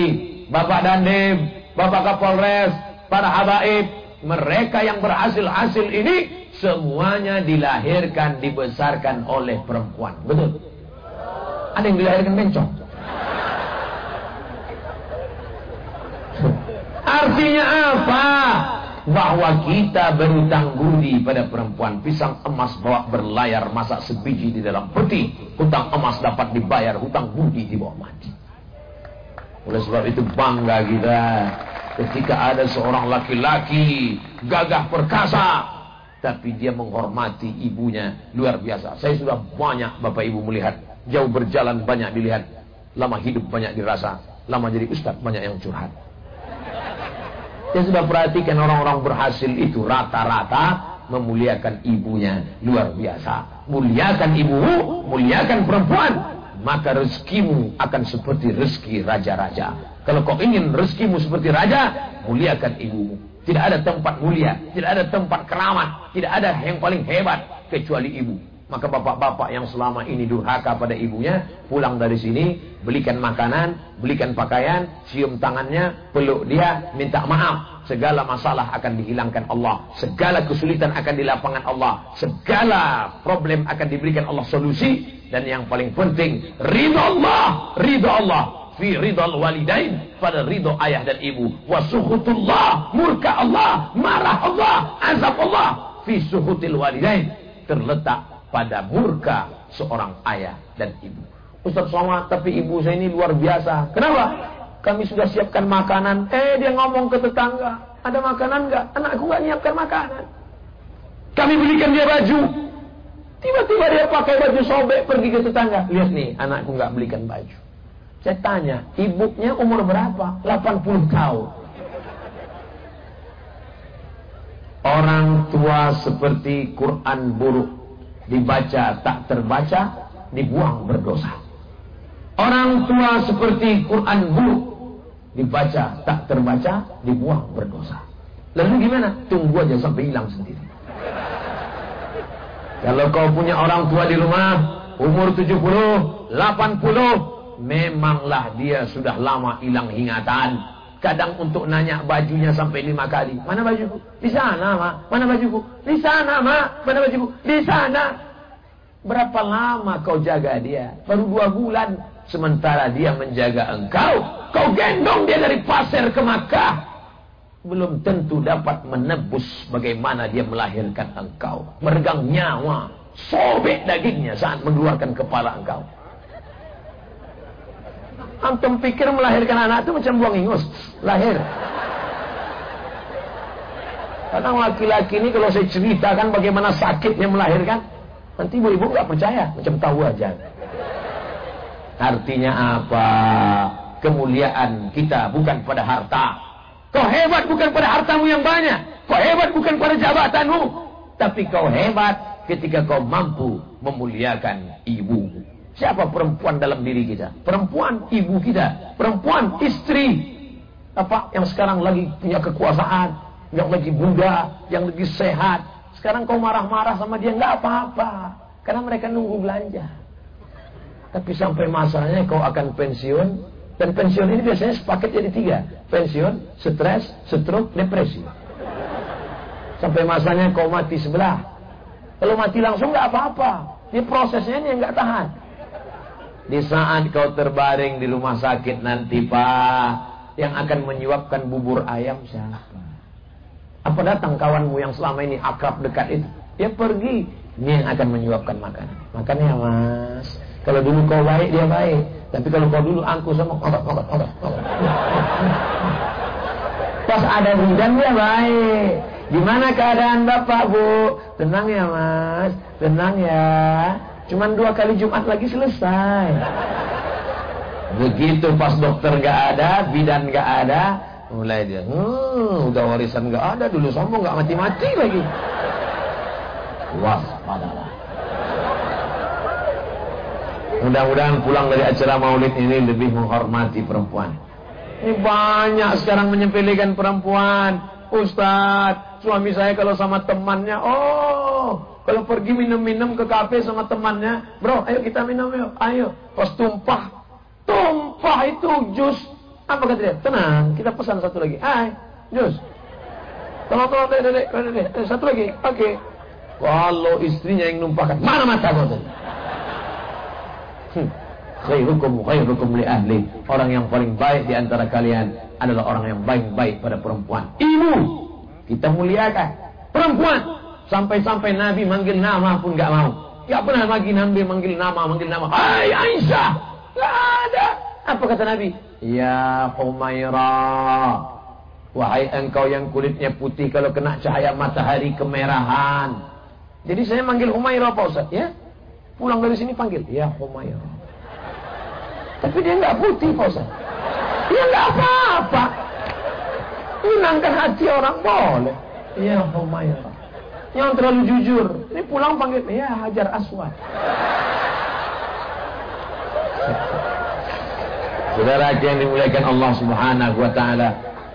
[SPEAKER 2] Bapak Dandim, Bapak Kapolres, para habaib, mereka yang berhasil-hasil ini semuanya dilahirkan, dibesarkan oleh perempuan. Betul? Ada yang dilahirkan bencong. Artinya apa? Bahwa kita berutang budi pada perempuan pisang emas bawa berlayar masak sebiji di dalam peti. Hutang emas dapat dibayar hutang budi di bawah mati. Oleh sebab itu bangga kita ketika ada seorang laki-laki gagah perkasa tapi dia menghormati ibunya. Luar biasa. Saya sudah banyak bapak ibu melihat. Jauh berjalan banyak dilihat. Lama hidup banyak dirasa. Lama jadi ustaz banyak yang curhat saya sudah perhatikan orang-orang berhasil itu rata-rata memuliakan ibunya luar biasa. Muliakan ibumu, muliakan perempuan, maka rezekimu akan seperti rezeki raja-raja. Kalau kau ingin rezekimu seperti raja, muliakan ibumu. Tidak ada tempat mulia, tidak ada tempat keramat, tidak ada yang paling hebat kecuali ibu. Maka bapak-bapak yang selama ini durhaka pada ibunya, pulang dari sini, belikan makanan, belikan pakaian, cium tangannya, peluk dia, minta maaf. Segala masalah akan dihilangkan Allah. Segala kesulitan akan dilapangkan Allah. Segala problem akan diberikan Allah solusi. Dan yang paling penting, ridha Allah. Ridha Allah. Fi ridha walidain. Pada ridha ayah dan ibu. Wasuhutullah. Murka Allah. Marah Allah. Azab Allah. Fi suhutil walidain. Terletak pada murka seorang ayah dan ibu. Ustaz Somad, tapi ibu saya ini luar biasa. Kenapa? Kami sudah siapkan makanan. Eh, dia ngomong ke tetangga. Ada makanan nggak? Anakku nggak nyiapkan makanan. Kami belikan dia baju. Tiba-tiba dia pakai baju sobek pergi ke tetangga. Lihat nih, anakku nggak belikan baju. Saya tanya, ibunya umur berapa? 80 tahun. Orang tua seperti Quran buruk dibaca tak terbaca, dibuang berdosa. Orang tua seperti Quran buruk, dibaca tak terbaca, dibuang berdosa. Lalu gimana? Tunggu aja sampai hilang sendiri. Kalau kau punya orang tua di rumah, umur 70, 80, memanglah dia sudah lama hilang ingatan. Kadang untuk nanya bajunya sampai lima kali. Mana bajuku? Di sana, ma. Mana bajuku? Di sana, ma. Mana bajuku? Di sana. Berapa lama kau jaga dia? Baru dua bulan. Sementara dia menjaga engkau. Kau gendong dia dari pasir ke Makkah. Belum tentu dapat menebus bagaimana dia melahirkan engkau. Meregang nyawa. Sobek dagingnya saat mengeluarkan kepala engkau. Antum pikir melahirkan anak itu macam buang ingus. Lahir. Kadang laki-laki ini kalau saya ceritakan bagaimana sakitnya melahirkan. Nanti ibu-ibu nggak percaya. Macam tahu aja. Artinya apa? Kemuliaan kita bukan pada harta. Kau hebat bukan pada hartamu yang banyak. Kau hebat bukan pada jabatanmu. Tapi kau hebat ketika kau mampu memuliakan ibumu. Siapa perempuan dalam diri kita? Perempuan ibu kita, perempuan istri. Apa yang sekarang lagi punya kekuasaan, yang lagi muda, yang lagi sehat. Sekarang kau marah-marah sama dia nggak apa-apa, karena mereka nunggu belanja. Tapi sampai masanya kau akan pensiun, dan pensiun ini biasanya sepaket jadi tiga. Pensiun, stres, stroke, depresi. Sampai masanya kau mati sebelah. Kalau mati langsung nggak apa-apa. Dia prosesnya ini yang nggak tahan. Di saat kau terbaring di rumah sakit nanti Pak Yang akan menyuapkan bubur ayam siapa? Apa datang kawanmu yang selama ini akrab dekat itu? Dia pergi Ini yang akan menyuapkan makanan Makannya mas Kalau dulu kau baik dia baik Tapi kalau kau dulu angku sama otot. Pas ada hujan dia baik Gimana keadaan bapak bu? Tenang ya mas Tenang ya Cuman dua kali Jumat lagi selesai. Begitu pas dokter nggak ada, bidan nggak ada, mulai dia, hmm, udah warisan nggak ada, dulu sombong nggak mati-mati lagi. Waspadalah. Mudah-mudahan pulang dari acara maulid ini lebih menghormati perempuan. Ini banyak sekarang menyepelekan perempuan. Ustadz, suami saya kalau sama temannya, oh, kalau pergi minum-minum ke kafe sama temannya, bro, ayo kita minum yuk, ayo. Pas tumpah, tumpah itu jus. Apa kata dia? Tenang, kita pesan satu lagi. Hai, jus. Tolong, tolong, dek, dek, dek. Satu lagi, oke. Okay. Kalau istrinya yang numpahkan, mana mata kau tadi? Hmm. Khairukum khairukum li ahli. Orang yang paling baik di antara kalian adalah orang yang baik-baik pada perempuan. Ibu kita muliakan perempuan sampai-sampai Nabi manggil nama pun gak mau. Gak pernah lagi Nabi manggil nama, manggil nama. Hai Aisyah, gak ada. Apa kata Nabi? Ya Humaira. Wahai engkau yang kulitnya putih kalau kena cahaya matahari kemerahan. Jadi saya manggil Humaira Pak Ustaz ya. Pulang dari sini panggil ya Humaira. Tapi dia nggak putih Pak Ustaz. Ya nggak apa-apa. Menangkan hati orang boleh. Ya Humaira. Yang terlalu jujur. Ini pulang panggil, ya Hajar Aswad. Saudara yang dimuliakan Allah Subhanahu wa taala.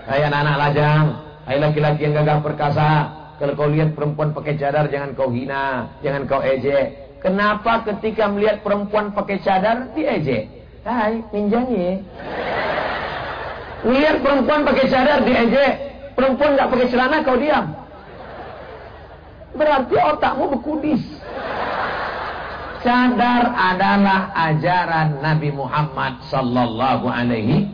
[SPEAKER 2] Hai anak-anak lajang, hai laki-laki yang gagah perkasa. Kalau kau lihat perempuan pakai cadar jangan kau hina, jangan kau ejek. Kenapa ketika melihat perempuan pakai cadar diejek? Hai, ninjanya. Lihat perempuan pakai cadar diejek. Perempuan nggak pakai celana kau diam. Berarti otakmu bekudis. Cadar adalah ajaran Nabi Muhammad sallallahu alaihi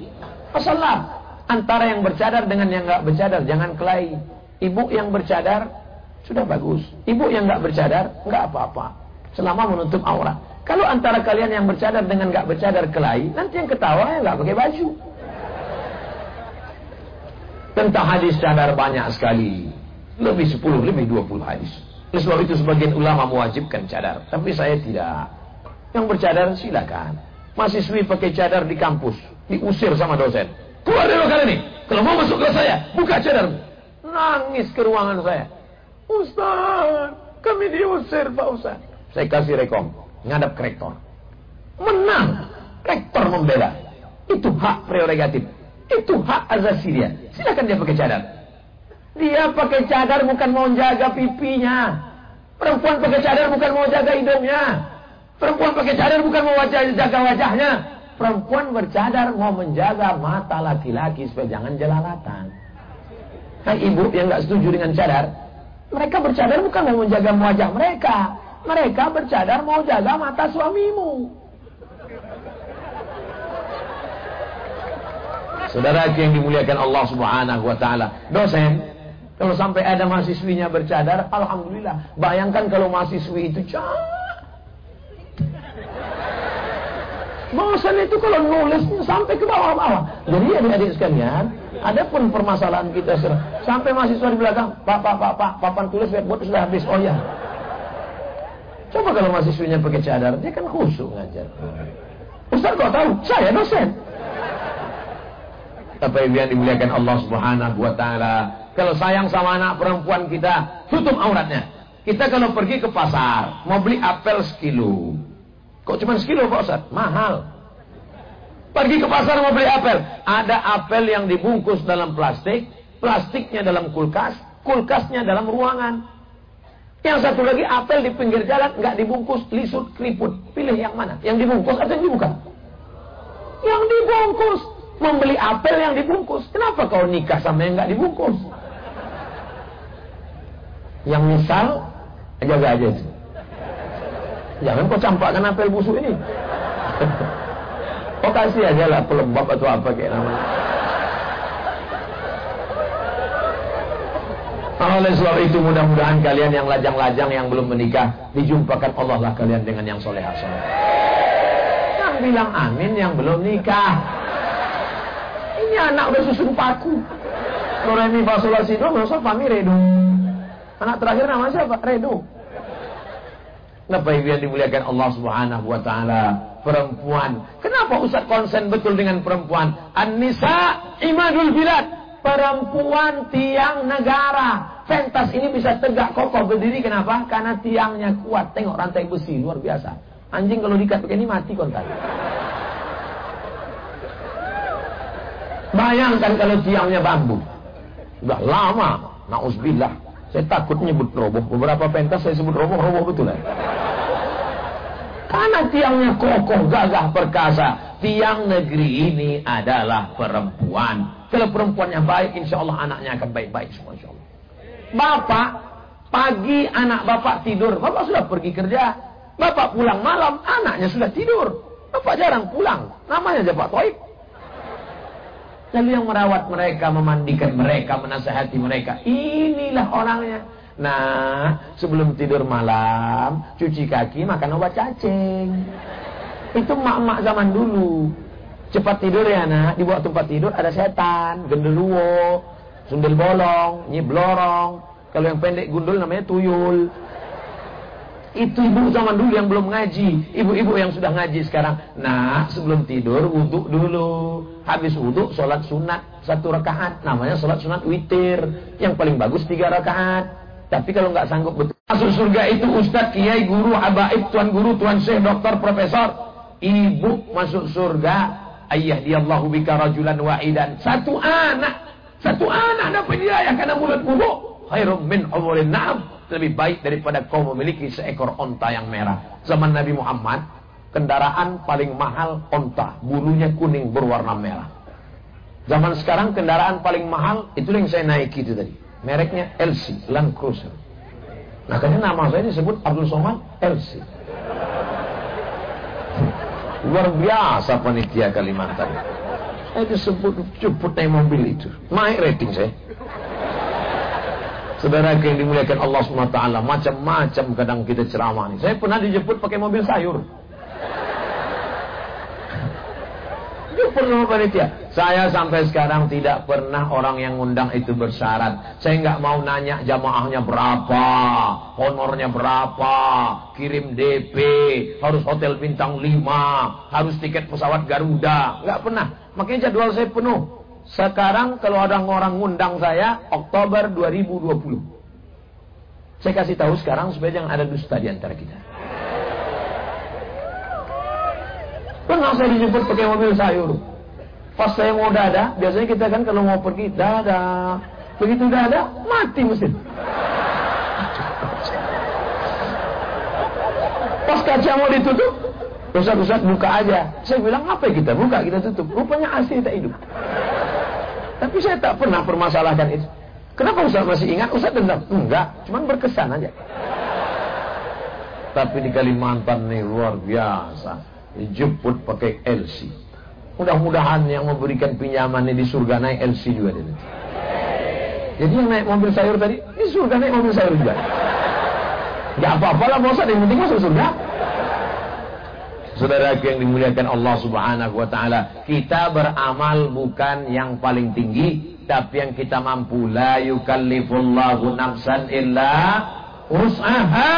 [SPEAKER 2] wasallam. Antara yang bercadar dengan yang nggak bercadar jangan kelahi. Ibu yang bercadar sudah bagus. Ibu yang nggak bercadar nggak apa-apa. Selama menutup aurat. Kalau antara kalian yang bercadar dengan nggak bercadar kelahi, nanti yang ketawa yang nggak pakai baju. Tentang hadis cadar banyak sekali. Lebih 10, lebih 20 hadis. Oleh sebab itu sebagian ulama mewajibkan cadar. Tapi saya tidak. Yang bercadar silakan. Mahasiswi pakai cadar di kampus. Diusir sama dosen. Keluar dari lokal ini. Kalau mau masuk ke saya, buka cadar. Nangis ke ruangan saya. Ustaz, kami diusir Pak Ustaz. Saya kasih rekom. Ngadap ke rektor. Menang. Rektor membela. Itu hak prerogatif. Itu hak azasi dia. Silakan dia pakai cadar. Dia pakai cadar bukan mau jaga pipinya. Perempuan pakai cadar bukan mau jaga hidungnya. Perempuan pakai cadar bukan mau wajah, jaga wajahnya. Perempuan bercadar mau menjaga mata laki-laki supaya jangan jelalatan. Nah ibu yang nggak setuju dengan cadar, mereka bercadar bukan mau menjaga wajah mereka. Mereka bercadar mau jaga mata suamimu. Saudara yang dimuliakan Allah Subhanahu wa taala. Dosen, kalau sampai ada mahasiswinya bercadar, alhamdulillah. Bayangkan kalau mahasiswi itu cantik. Dosen itu kalau nulis sampai ke bawah-bawah. Jadi adik-adik sekalian, ada pun permasalahan kita sampai mahasiswa di belakang, Pak, Pak, Pak, Pak, papan tulis buat sudah habis. Oh ya. Coba kalau mahasiswinya pakai cadar, dia kan khusyuk ngajar. Ustaz kok tahu? Saya dosen. Tapi yang dimuliakan Allah Subhanahu wa taala, kalau sayang sama anak perempuan kita, tutup auratnya. Kita kalau pergi ke pasar, mau beli apel sekilo. Kok cuma sekilo Pak Ustaz? Mahal. Pergi ke pasar mau beli apel. Ada apel yang dibungkus dalam plastik, plastiknya dalam kulkas, kulkasnya dalam ruangan. Yang satu lagi apel di pinggir jalan nggak dibungkus, lisut, keriput. Pilih yang mana? Yang dibungkus atau yang dibuka? Yang dibungkus. Membeli apel yang dibungkus. Kenapa kau nikah sama yang nggak dibungkus? Yang misal, jaga aja itu. Jangan kau campakkan apel busuk ini. kau kasih aja lah pelembab atau apa kayak namanya. Oleh sebab itu mudah-mudahan kalian yang lajang-lajang yang belum menikah dijumpakan Allah lah kalian dengan yang soleh soleh. Yang bilang amin yang belum nikah. Ini anak udah susun paku. Doremi Fasola Sido, masa Fami Redo. Anak terakhir nama siapa? Redo. Kenapa yang dimuliakan Allah Subhanahu wa taala? perempuan. Kenapa Ustaz konsen betul dengan perempuan? An-nisa imadul bilad. Perempuan tiang negara. Pentas ini bisa tegak kokoh berdiri kenapa? Karena tiangnya kuat. Tengok rantai besi luar biasa. Anjing kalau dikat begini mati kontak. Bayangkan kalau tiangnya bambu. Sudah lama. Nauzubillah. Saya takut nyebut roboh. Beberapa pentas saya sebut roboh, roboh betul ya. Karena tiangnya kokoh, gagah, perkasa. Tiang negeri ini adalah perempuan. Kalau perempuannya baik, insya Allah anaknya akan baik-baik. Bapak, pagi anak bapak tidur. Bapak sudah pergi kerja. Bapak pulang malam, anaknya sudah tidur. Bapak jarang pulang. Namanya aja Pak Toib. Lalu yang merawat mereka, memandikan mereka, menasehati mereka. Inilah orangnya. Nah, sebelum tidur malam, cuci kaki, makan obat cacing. Itu mak-mak zaman dulu. Cepat tidur ya nak, di bawah tempat tidur ada setan, genderuwo, sundel bolong, nyiblorong. Kalau yang pendek gundul namanya tuyul. Itu ibu zaman dulu yang belum ngaji. Ibu-ibu yang sudah ngaji sekarang. Nah, sebelum tidur, wudhu dulu. Habis wudhu, sholat sunat. Satu rakaat. Namanya sholat sunat witir. Yang paling bagus tiga rakaat. Tapi kalau nggak sanggup betul. Masuk surga itu ustadz, kiai, guru, habaib, tuan guru, tuan syekh, dokter, profesor. Ibu masuk surga. Ayah dia Allahu bika rajulan wa'idan. Satu anak. Satu anak dapat dia yang kena mulut buruk. Khairum min umulin na'am lebih baik daripada kau memiliki seekor onta yang merah. Zaman Nabi Muhammad, kendaraan paling mahal onta, bulunya kuning berwarna merah. Zaman sekarang kendaraan paling mahal itu yang saya naiki itu tadi. Mereknya LC, Land Cruiser. Makanya nama saya disebut Abdul Somad LC. Luar biasa panitia Kalimantan. Saya disebut naik mobil itu. Naik rating saya. Saudara yang dimuliakan Allah SWT Macam-macam kadang kita ceramah ini Saya pernah dijemput pakai mobil sayur. Sama panitia. Saya sampai sekarang tidak pernah orang yang ngundang itu bersyarat. Saya nggak mau nanya jamaahnya berapa Honornya berapa Kirim DP Harus hotel bintang 5 Harus tiket pesawat Garuda. Nggak pernah. Makanya jadwal saya penuh sekarang kalau ada orang ngundang saya Oktober 2020. Saya kasih tahu sekarang supaya jangan ada dusta di antara kita. Pernah saya dijemput pakai mobil sayur. Pas saya mau dada, biasanya kita kan kalau mau pergi dada. Begitu dada, mati mesin. Pas kaca mau ditutup, Ustaz-ustaz buka aja. Saya bilang, apa kita buka, kita tutup. Rupanya asli tak hidup. Tapi saya tak pernah permasalahkan itu. Kenapa Ustaz masih ingat? Ustaz dendam? Enggak, cuman berkesan aja. Tapi di Kalimantan nih luar biasa. Dijemput pakai LC. Mudah-mudahan yang memberikan pinjaman di surga naik LC juga dia. Jadi yang naik mobil sayur tadi, di surga naik mobil sayur juga. Gak apa-apa lah bosan, yang penting masuk surga. Saudara yang dimuliakan Allah Subhanahu wa taala, kita beramal bukan yang paling tinggi, tapi yang kita mampu. La yukallifullahu nafsan illa usaha.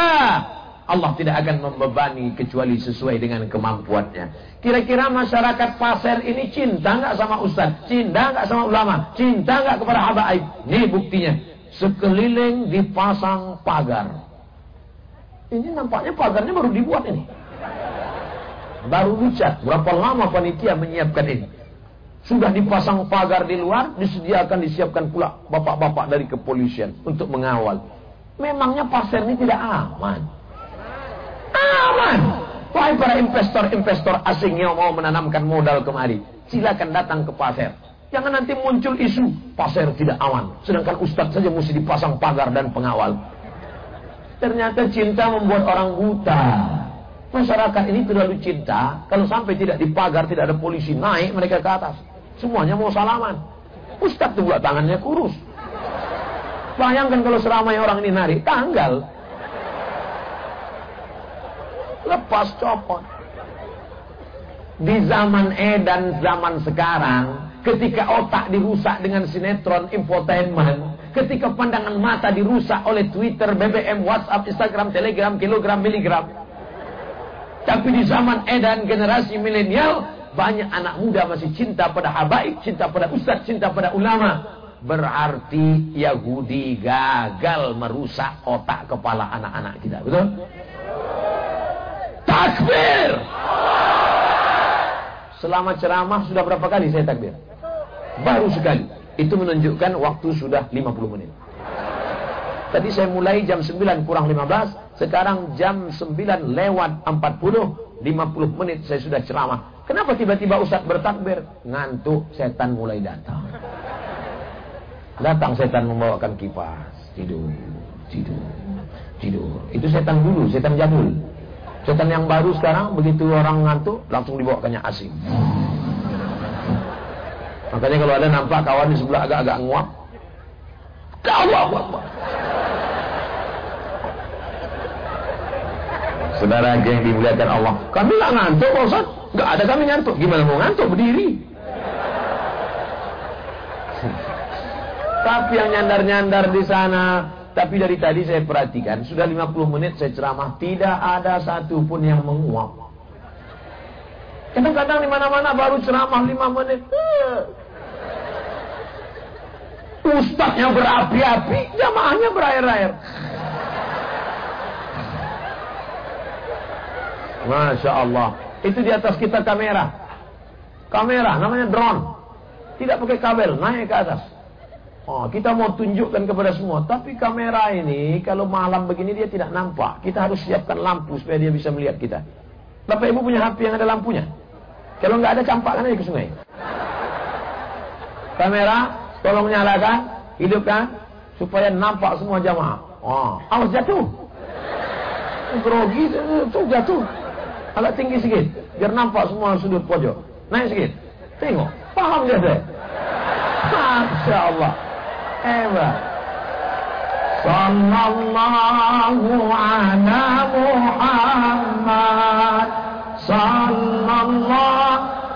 [SPEAKER 2] Allah tidak akan membebani kecuali sesuai dengan kemampuannya. Kira-kira masyarakat pasir ini cinta nggak sama ustaz? Cinta nggak sama ulama? Cinta nggak kepada habaib? Ini buktinya. Sekeliling dipasang pagar. Ini nampaknya pagarnya baru dibuat ini. Baru dicat. Berapa lama panitia menyiapkan ini? Sudah dipasang pagar di luar, disediakan, disiapkan pula bapak-bapak dari kepolisian untuk mengawal. Memangnya pasir ini tidak aman? Aman! Wahai para investor-investor asing yang mau menanamkan modal kemari, silakan datang ke pasir. Jangan nanti muncul isu pasir tidak aman, sedangkan ustadz saja mesti dipasang pagar dan pengawal. Ternyata cinta membuat orang buta. Masyarakat ini terlalu cinta, kalau sampai tidak dipagar, tidak ada polisi naik mereka ke atas. Semuanya mau salaman. Ustaz tuh buat tangannya kurus. Bayangkan kalau seramai orang ini narik, tanggal. Lepas copot. Di zaman dan zaman sekarang, ketika otak dirusak dengan sinetron infotainment, ketika pandangan mata dirusak oleh Twitter, BBM, WhatsApp, Instagram, Telegram, kilogram, miligram, Tapi di zaman edan generasi milenial, banyak anak muda masih cinta pada habaib, cinta pada ustaz, cinta pada ulama. Berarti Yahudi gagal merusak otak kepala anak-anak kita. Betul? Takbir! Selama ceramah sudah berapa kali saya takbir? Baru sekali. Itu menunjukkan waktu sudah 50 menit. Tadi saya mulai jam 9 kurang 15, sekarang jam 9 lewat 40, 50 menit saya sudah ceramah. Kenapa tiba-tiba Ustaz bertakbir? Ngantuk, setan mulai datang. Datang setan membawakan kipas, tidur, tidur, tidur. Itu setan dulu, setan jadul. Setan yang baru sekarang begitu orang ngantuk langsung dibawakannya asing. Makanya kalau ada nampak kawan di sebelah agak-agak nguap, Allah Akbar. Saudara yang dimuliakan Allah. Kami nggak ngantuk Pak Ustaz. Nggak ada kami ngantuk. Gimana mau ngantuk berdiri? Tapi yang nyandar-nyandar di sana. Tapi dari tadi saya perhatikan. Sudah 50 menit saya ceramah. Tidak ada satu pun yang menguap. Kadang-kadang di mana-mana baru ceramah 5 menit. Ustaznya berapi-api. Jamaahnya berair-air. Masya Allah. Itu di atas kita kamera. Kamera, namanya drone. Tidak pakai kabel, naik ke atas. Oh, kita mau tunjukkan kepada semua. Tapi kamera ini, kalau malam begini dia tidak nampak. Kita harus siapkan lampu supaya dia bisa melihat kita. Bapak Ibu punya HP yang ada lampunya? Kalau nggak ada, campakkan aja ke sungai. Kamera, tolong nyalakan, hidupkan, supaya nampak semua jamaah. Oh, awas jatuh. Grogi, tuh jatuh. Agak tinggi sedikit. Biar nampak semua sudut pojok. Naik sedikit. Tengok. Paham dia saya? Masya Allah. Hebat. Sallallahu ala Muhammad. Sallallahu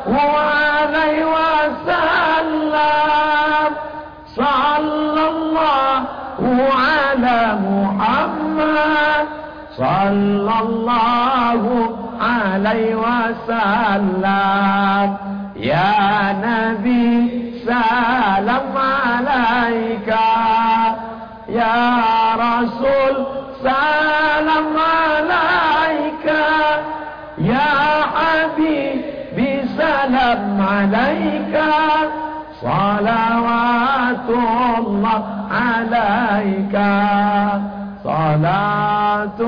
[SPEAKER 2] alaihi wasallam. Sallallahu ala Muhammad. Sallallahu عليه وسلم. يا نبي سلام عليك. يا رسول سلام عليك. يا حبيبي سلام عليك. عليك صلاة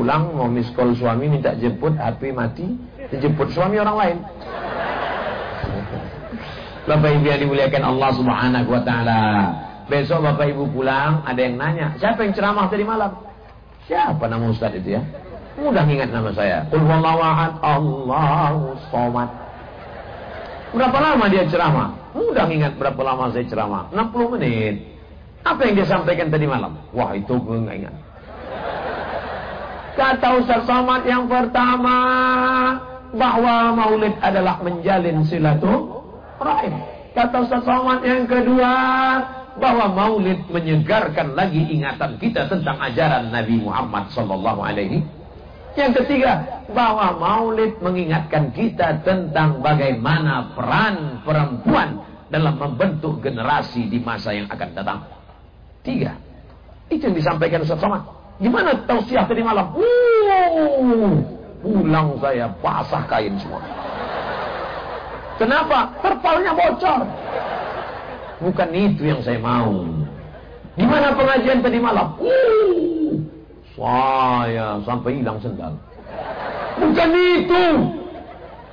[SPEAKER 2] pulang mau miss call suami minta jemput HP mati, dijemput suami orang lain. Bapak Ibu yang dimuliakan Allah Subhanahu wa taala. Besok Bapak Ibu pulang ada yang nanya, siapa yang ceramah tadi malam? Siapa nama Ustaz itu ya? Mudah ingat nama saya. Qul huwallahu ahad, Allahu somad. Berapa lama dia ceramah? Mudah ingat berapa lama saya ceramah? 60 menit. Apa yang dia sampaikan tadi malam? Wah, itu gue nggak ingat. Kata Ustaz Somad yang pertama bahwa maulid adalah menjalin silaturahim. Kata Ustaz Somad yang kedua bahwa maulid menyegarkan lagi ingatan kita tentang ajaran Nabi Muhammad sallallahu alaihi yang ketiga, bahwa maulid mengingatkan kita tentang bagaimana peran perempuan dalam membentuk generasi di masa yang akan datang. Tiga. Itu yang disampaikan Ustaz Somad. Gimana tausiah tadi malam? Uh, pulang saya basah kain semua. Kenapa? Terpalnya bocor. Bukan itu yang saya mau. Di mana pengajian tadi malam? Uh, saya sampai hilang sendal. Bukan itu.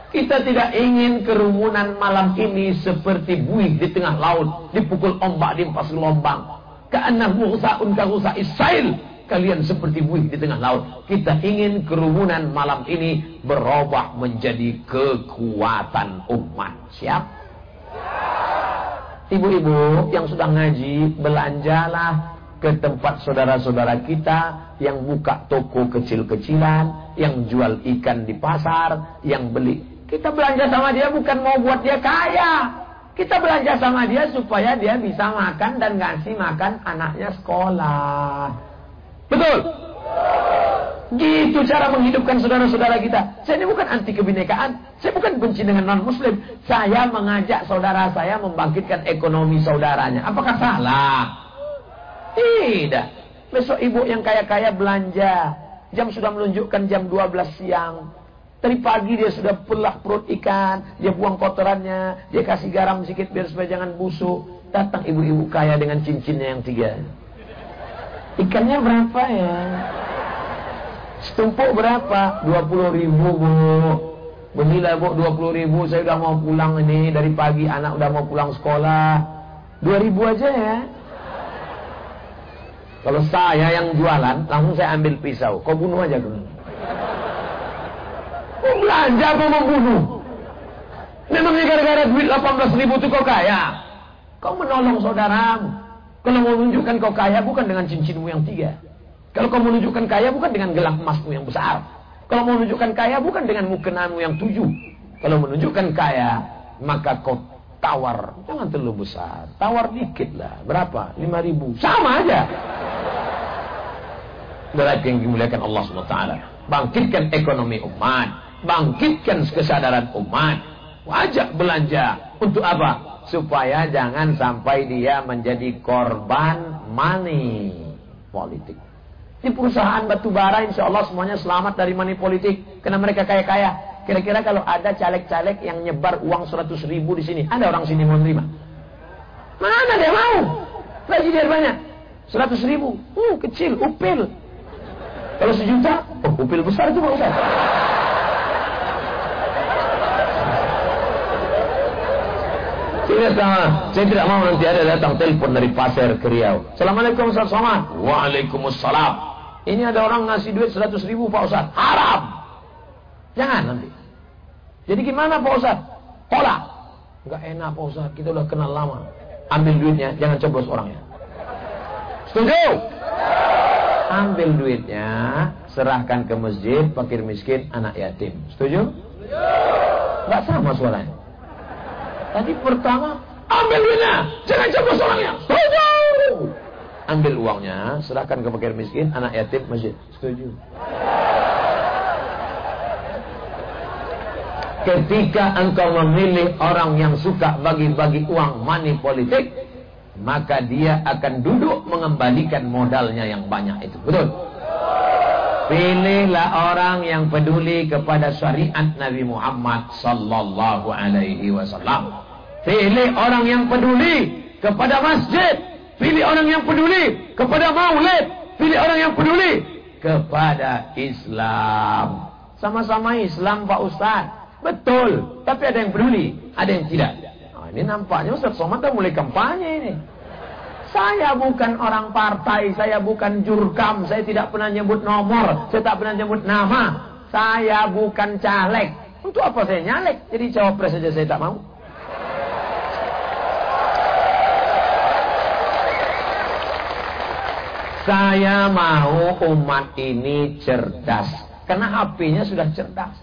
[SPEAKER 2] Kita tidak ingin kerumunan malam ini seperti buih di tengah laut, dipukul ombak di empat gelombang. Ka'annah mughsa'un ka isail. Kalian seperti buih di tengah laut. Kita ingin kerumunan malam ini berubah menjadi kekuatan umat. Siap? Ibu-ibu yang sudah ngaji, belanjalah ke tempat saudara-saudara kita yang buka toko kecil-kecilan, yang jual ikan di pasar, yang beli. Kita belanja sama dia bukan mau buat dia kaya. Kita belanja sama dia supaya dia bisa makan dan ngasih makan anaknya sekolah. Betul? Gitu cara menghidupkan saudara-saudara kita. Saya ini bukan anti kebinekaan. Saya bukan benci dengan non-muslim. Saya mengajak saudara saya membangkitkan ekonomi saudaranya. Apakah salah? Tidak. Besok ibu yang kaya-kaya belanja. Jam sudah menunjukkan jam 12 siang. Tadi pagi dia sudah pelak perut ikan. Dia buang kotorannya. Dia kasih garam sedikit biar supaya jangan busuk. Datang ibu-ibu kaya dengan cincinnya yang tiga. Ikannya berapa ya? Setumpuk berapa? 20 ribu bu. Belilah bu 20 ribu. Saya udah mau pulang ini dari pagi. Anak udah mau pulang sekolah. 2 ribu aja ya. Kalau saya yang jualan, langsung saya ambil pisau. Kau bunuh aja dulu. Kau belanja kau membunuh. Memangnya gara-gara duit 18 ribu itu kau kaya. Kau menolong saudaramu. Kalau mau menunjukkan kau kaya bukan dengan cincinmu yang tiga. Kalau kau menunjukkan kaya bukan dengan gelang emasmu yang besar. Kalau mau menunjukkan kaya bukan dengan mukenamu yang tujuh. Kalau menunjukkan kaya, maka kau tawar. Jangan terlalu besar. Tawar dikit lah. Berapa? Lima ribu. Sama aja. Berarti yang dimuliakan Allah SWT. Bangkitkan ekonomi umat. Bangkitkan kesadaran umat. Wajib belanja. Untuk apa? Supaya jangan sampai dia menjadi korban money politik. Di perusahaan batu bara insya Allah semuanya selamat dari money politik. Karena mereka kaya-kaya. Kira-kira kalau ada caleg-caleg yang nyebar uang 100 ribu di sini. Ada orang sini mau nerima? Mana dia mau? Gaji dia banyak. 100 ribu. Uh, kecil, upil. Kalau sejuta, oh, upil besar itu Pak Ustaz. Tidak sama. Saya tidak mau nanti ada datang telepon dari pasir ke Riau. Assalamualaikum Ustaz Somad. Waalaikumsalam. Ini ada orang ngasih duit 100 ribu Pak Ustaz. Haram. Jangan nanti. Jadi gimana Pak Ustaz? Tolak. Enggak enak Pak Ustaz. Kita udah kenal lama. Ambil duitnya. Jangan coblos orangnya. Setuju? Ambil duitnya. Serahkan ke masjid. Fakir miskin. Anak yatim. Setuju? Setuju. Enggak sama suaranya. Tadi pertama, ambil duitnya, jangan coblos orangnya. Setuju. Ambil uangnya, serahkan ke fakir miskin, anak yatim, masjid. Setuju. Ketika engkau memilih orang yang suka bagi-bagi uang money politik, maka dia akan duduk mengembalikan modalnya yang banyak itu. Betul? Pilihlah orang yang peduli kepada syariat Nabi Muhammad sallallahu alaihi wasallam. Pilih orang yang peduli kepada masjid. Pilih orang yang peduli kepada maulid. Pilih orang yang peduli kepada Islam. Sama-sama Islam Pak Ustaz. Betul. Tapi ada yang peduli. Ada yang tidak. Nah, ini nampaknya Ustaz Somad dah mulai kampanye ini. Saya bukan orang partai, saya bukan jurkam, saya tidak pernah nyebut nomor, saya tak pernah nyebut nama. Saya bukan caleg. Untuk apa saya nyalek? Jadi cawapres saja saya tak mau. Saya mau umat ini cerdas. Karena HP-nya sudah cerdas.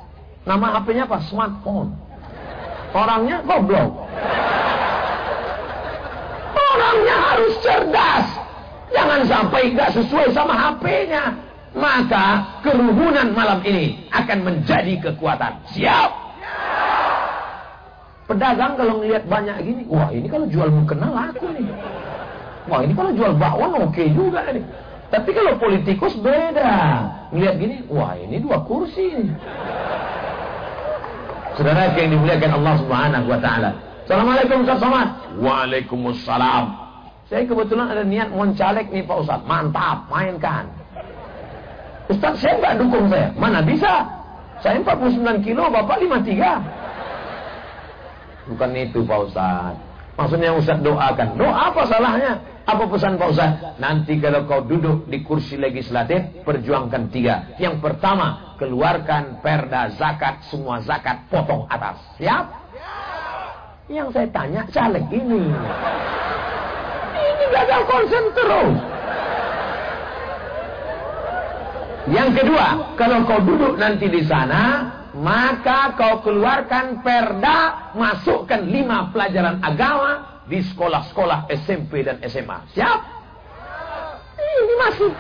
[SPEAKER 2] Nama HP-nya apa? Smartphone. Orangnya goblok. Orangnya harus cerdas. Jangan sampai nggak sesuai sama HP-nya. Maka kerumunan malam ini akan menjadi kekuatan. Siap. Pedagang kalau melihat banyak gini, wah ini kalau jual mukena laku nih. Wah ini kalau jual bakwan oke okay juga nih. Tapi kalau politikus beda. Melihat gini, wah ini dua kursi nih. Saudara yang dimuliakan Allah Subhanahu wa taala. Assalamualaikum Ustaz Somad. Waalaikumsalam. Saya kebetulan ada niat mau caleg nih Pak Ustaz. Mantap, mainkan. Ustaz saya nggak dukung saya. Mana bisa? Saya 49 kilo, Bapak 53. Bukan itu Pak Ustaz. Maksudnya Ustaz doakan. Doa apa salahnya? Apa pesan Pak Ustaz? Nanti kalau kau duduk di kursi legislatif, perjuangkan tiga. Yang pertama, keluarkan perda zakat, semua zakat potong atas. Siap? Yang saya tanya, caleg ini. Ini gagal konsen. Yang kedua, kalau kau duduk nanti di sana, maka kau keluarkan perda, masukkan lima pelajaran agama di sekolah-sekolah SMP dan SMA. Siap? Ini masuk.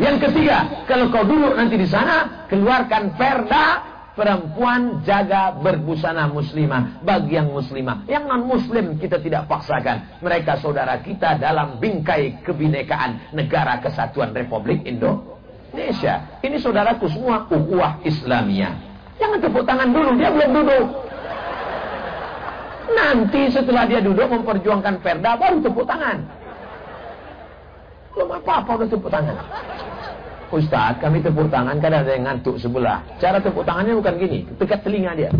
[SPEAKER 2] Yang ketiga, kalau kau duduk nanti di sana, keluarkan perda perempuan jaga berbusana muslimah bagi yang muslimah. Yang non muslim kita tidak paksakan. Mereka saudara kita dalam bingkai kebinekaan negara kesatuan Republik Indonesia. Ini saudaraku semua ukhuwah Islamiyah. Jangan tepuk tangan dulu, dia belum duduk. Nanti setelah dia duduk memperjuangkan perda baru tepuk tangan. Belum apa-apa udah tepuk tangan. Ustaz, kami tepuk tangan kadang ada yang ngantuk sebelah. Cara tepuk tangannya bukan gini, dekat telinga dia.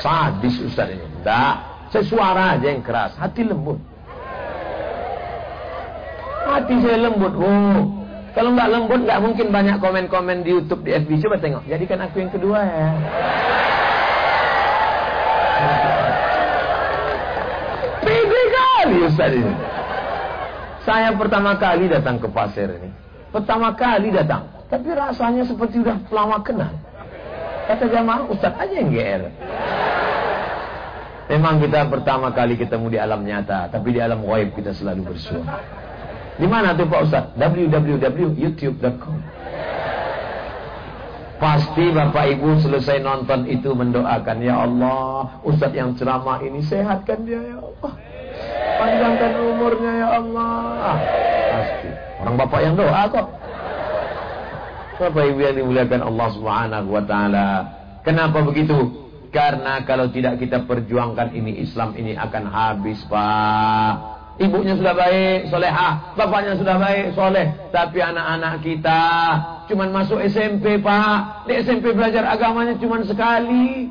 [SPEAKER 2] Sadis Ustaz ini. Enggak, sesuara aja yang keras, hati lembut. Hati saya lembut. Oh, kalau nggak lembut nggak mungkin banyak komen-komen di YouTube di FB. Coba tengok. Jadikan aku yang kedua ya. Pede kali Ustaz ini. Saya pertama kali datang ke pasir ini. Pertama kali datang. Tapi rasanya seperti udah lama kenal. Kata jamaah, Ustaz aja yang GR. Memang kita pertama kali ketemu di alam nyata. Tapi di alam gaib kita selalu bersuara. Di mana tuh Pak Ustaz? www.youtube.com. Pasti Bapak Ibu selesai nonton itu mendoakan ya Allah, Ustaz yang ceramah ini sehatkan dia ya Allah. Panjangkan umurnya ya Allah. Pasti. Orang Bapak yang doa kok. Bapak Ibu yang dimuliakan Allah Subhanahu wa taala. Kenapa begitu? Karena kalau tidak kita perjuangkan ini Islam ini akan habis, Pak. Ibunya sudah baik, solehah. Bapaknya sudah baik, soleh. Tapi anak-anak kita cuman masuk SMP, Pak. Di SMP belajar agamanya cuman sekali.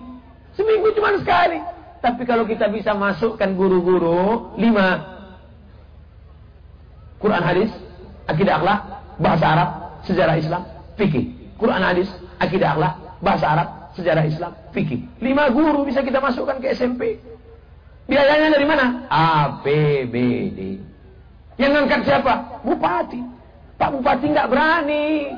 [SPEAKER 2] Seminggu cuman sekali. Tapi kalau kita bisa masukkan guru-guru, lima. Quran hadis, akidah akhlak, bahasa Arab, sejarah Islam, fikih. Quran hadis, akidah akhlak, bahasa Arab, sejarah Islam, fikih. Lima guru bisa kita masukkan ke SMP. Biayanya dari mana? APBD. Yang ngangkat siapa? Bupati. Pak Bupati nggak berani.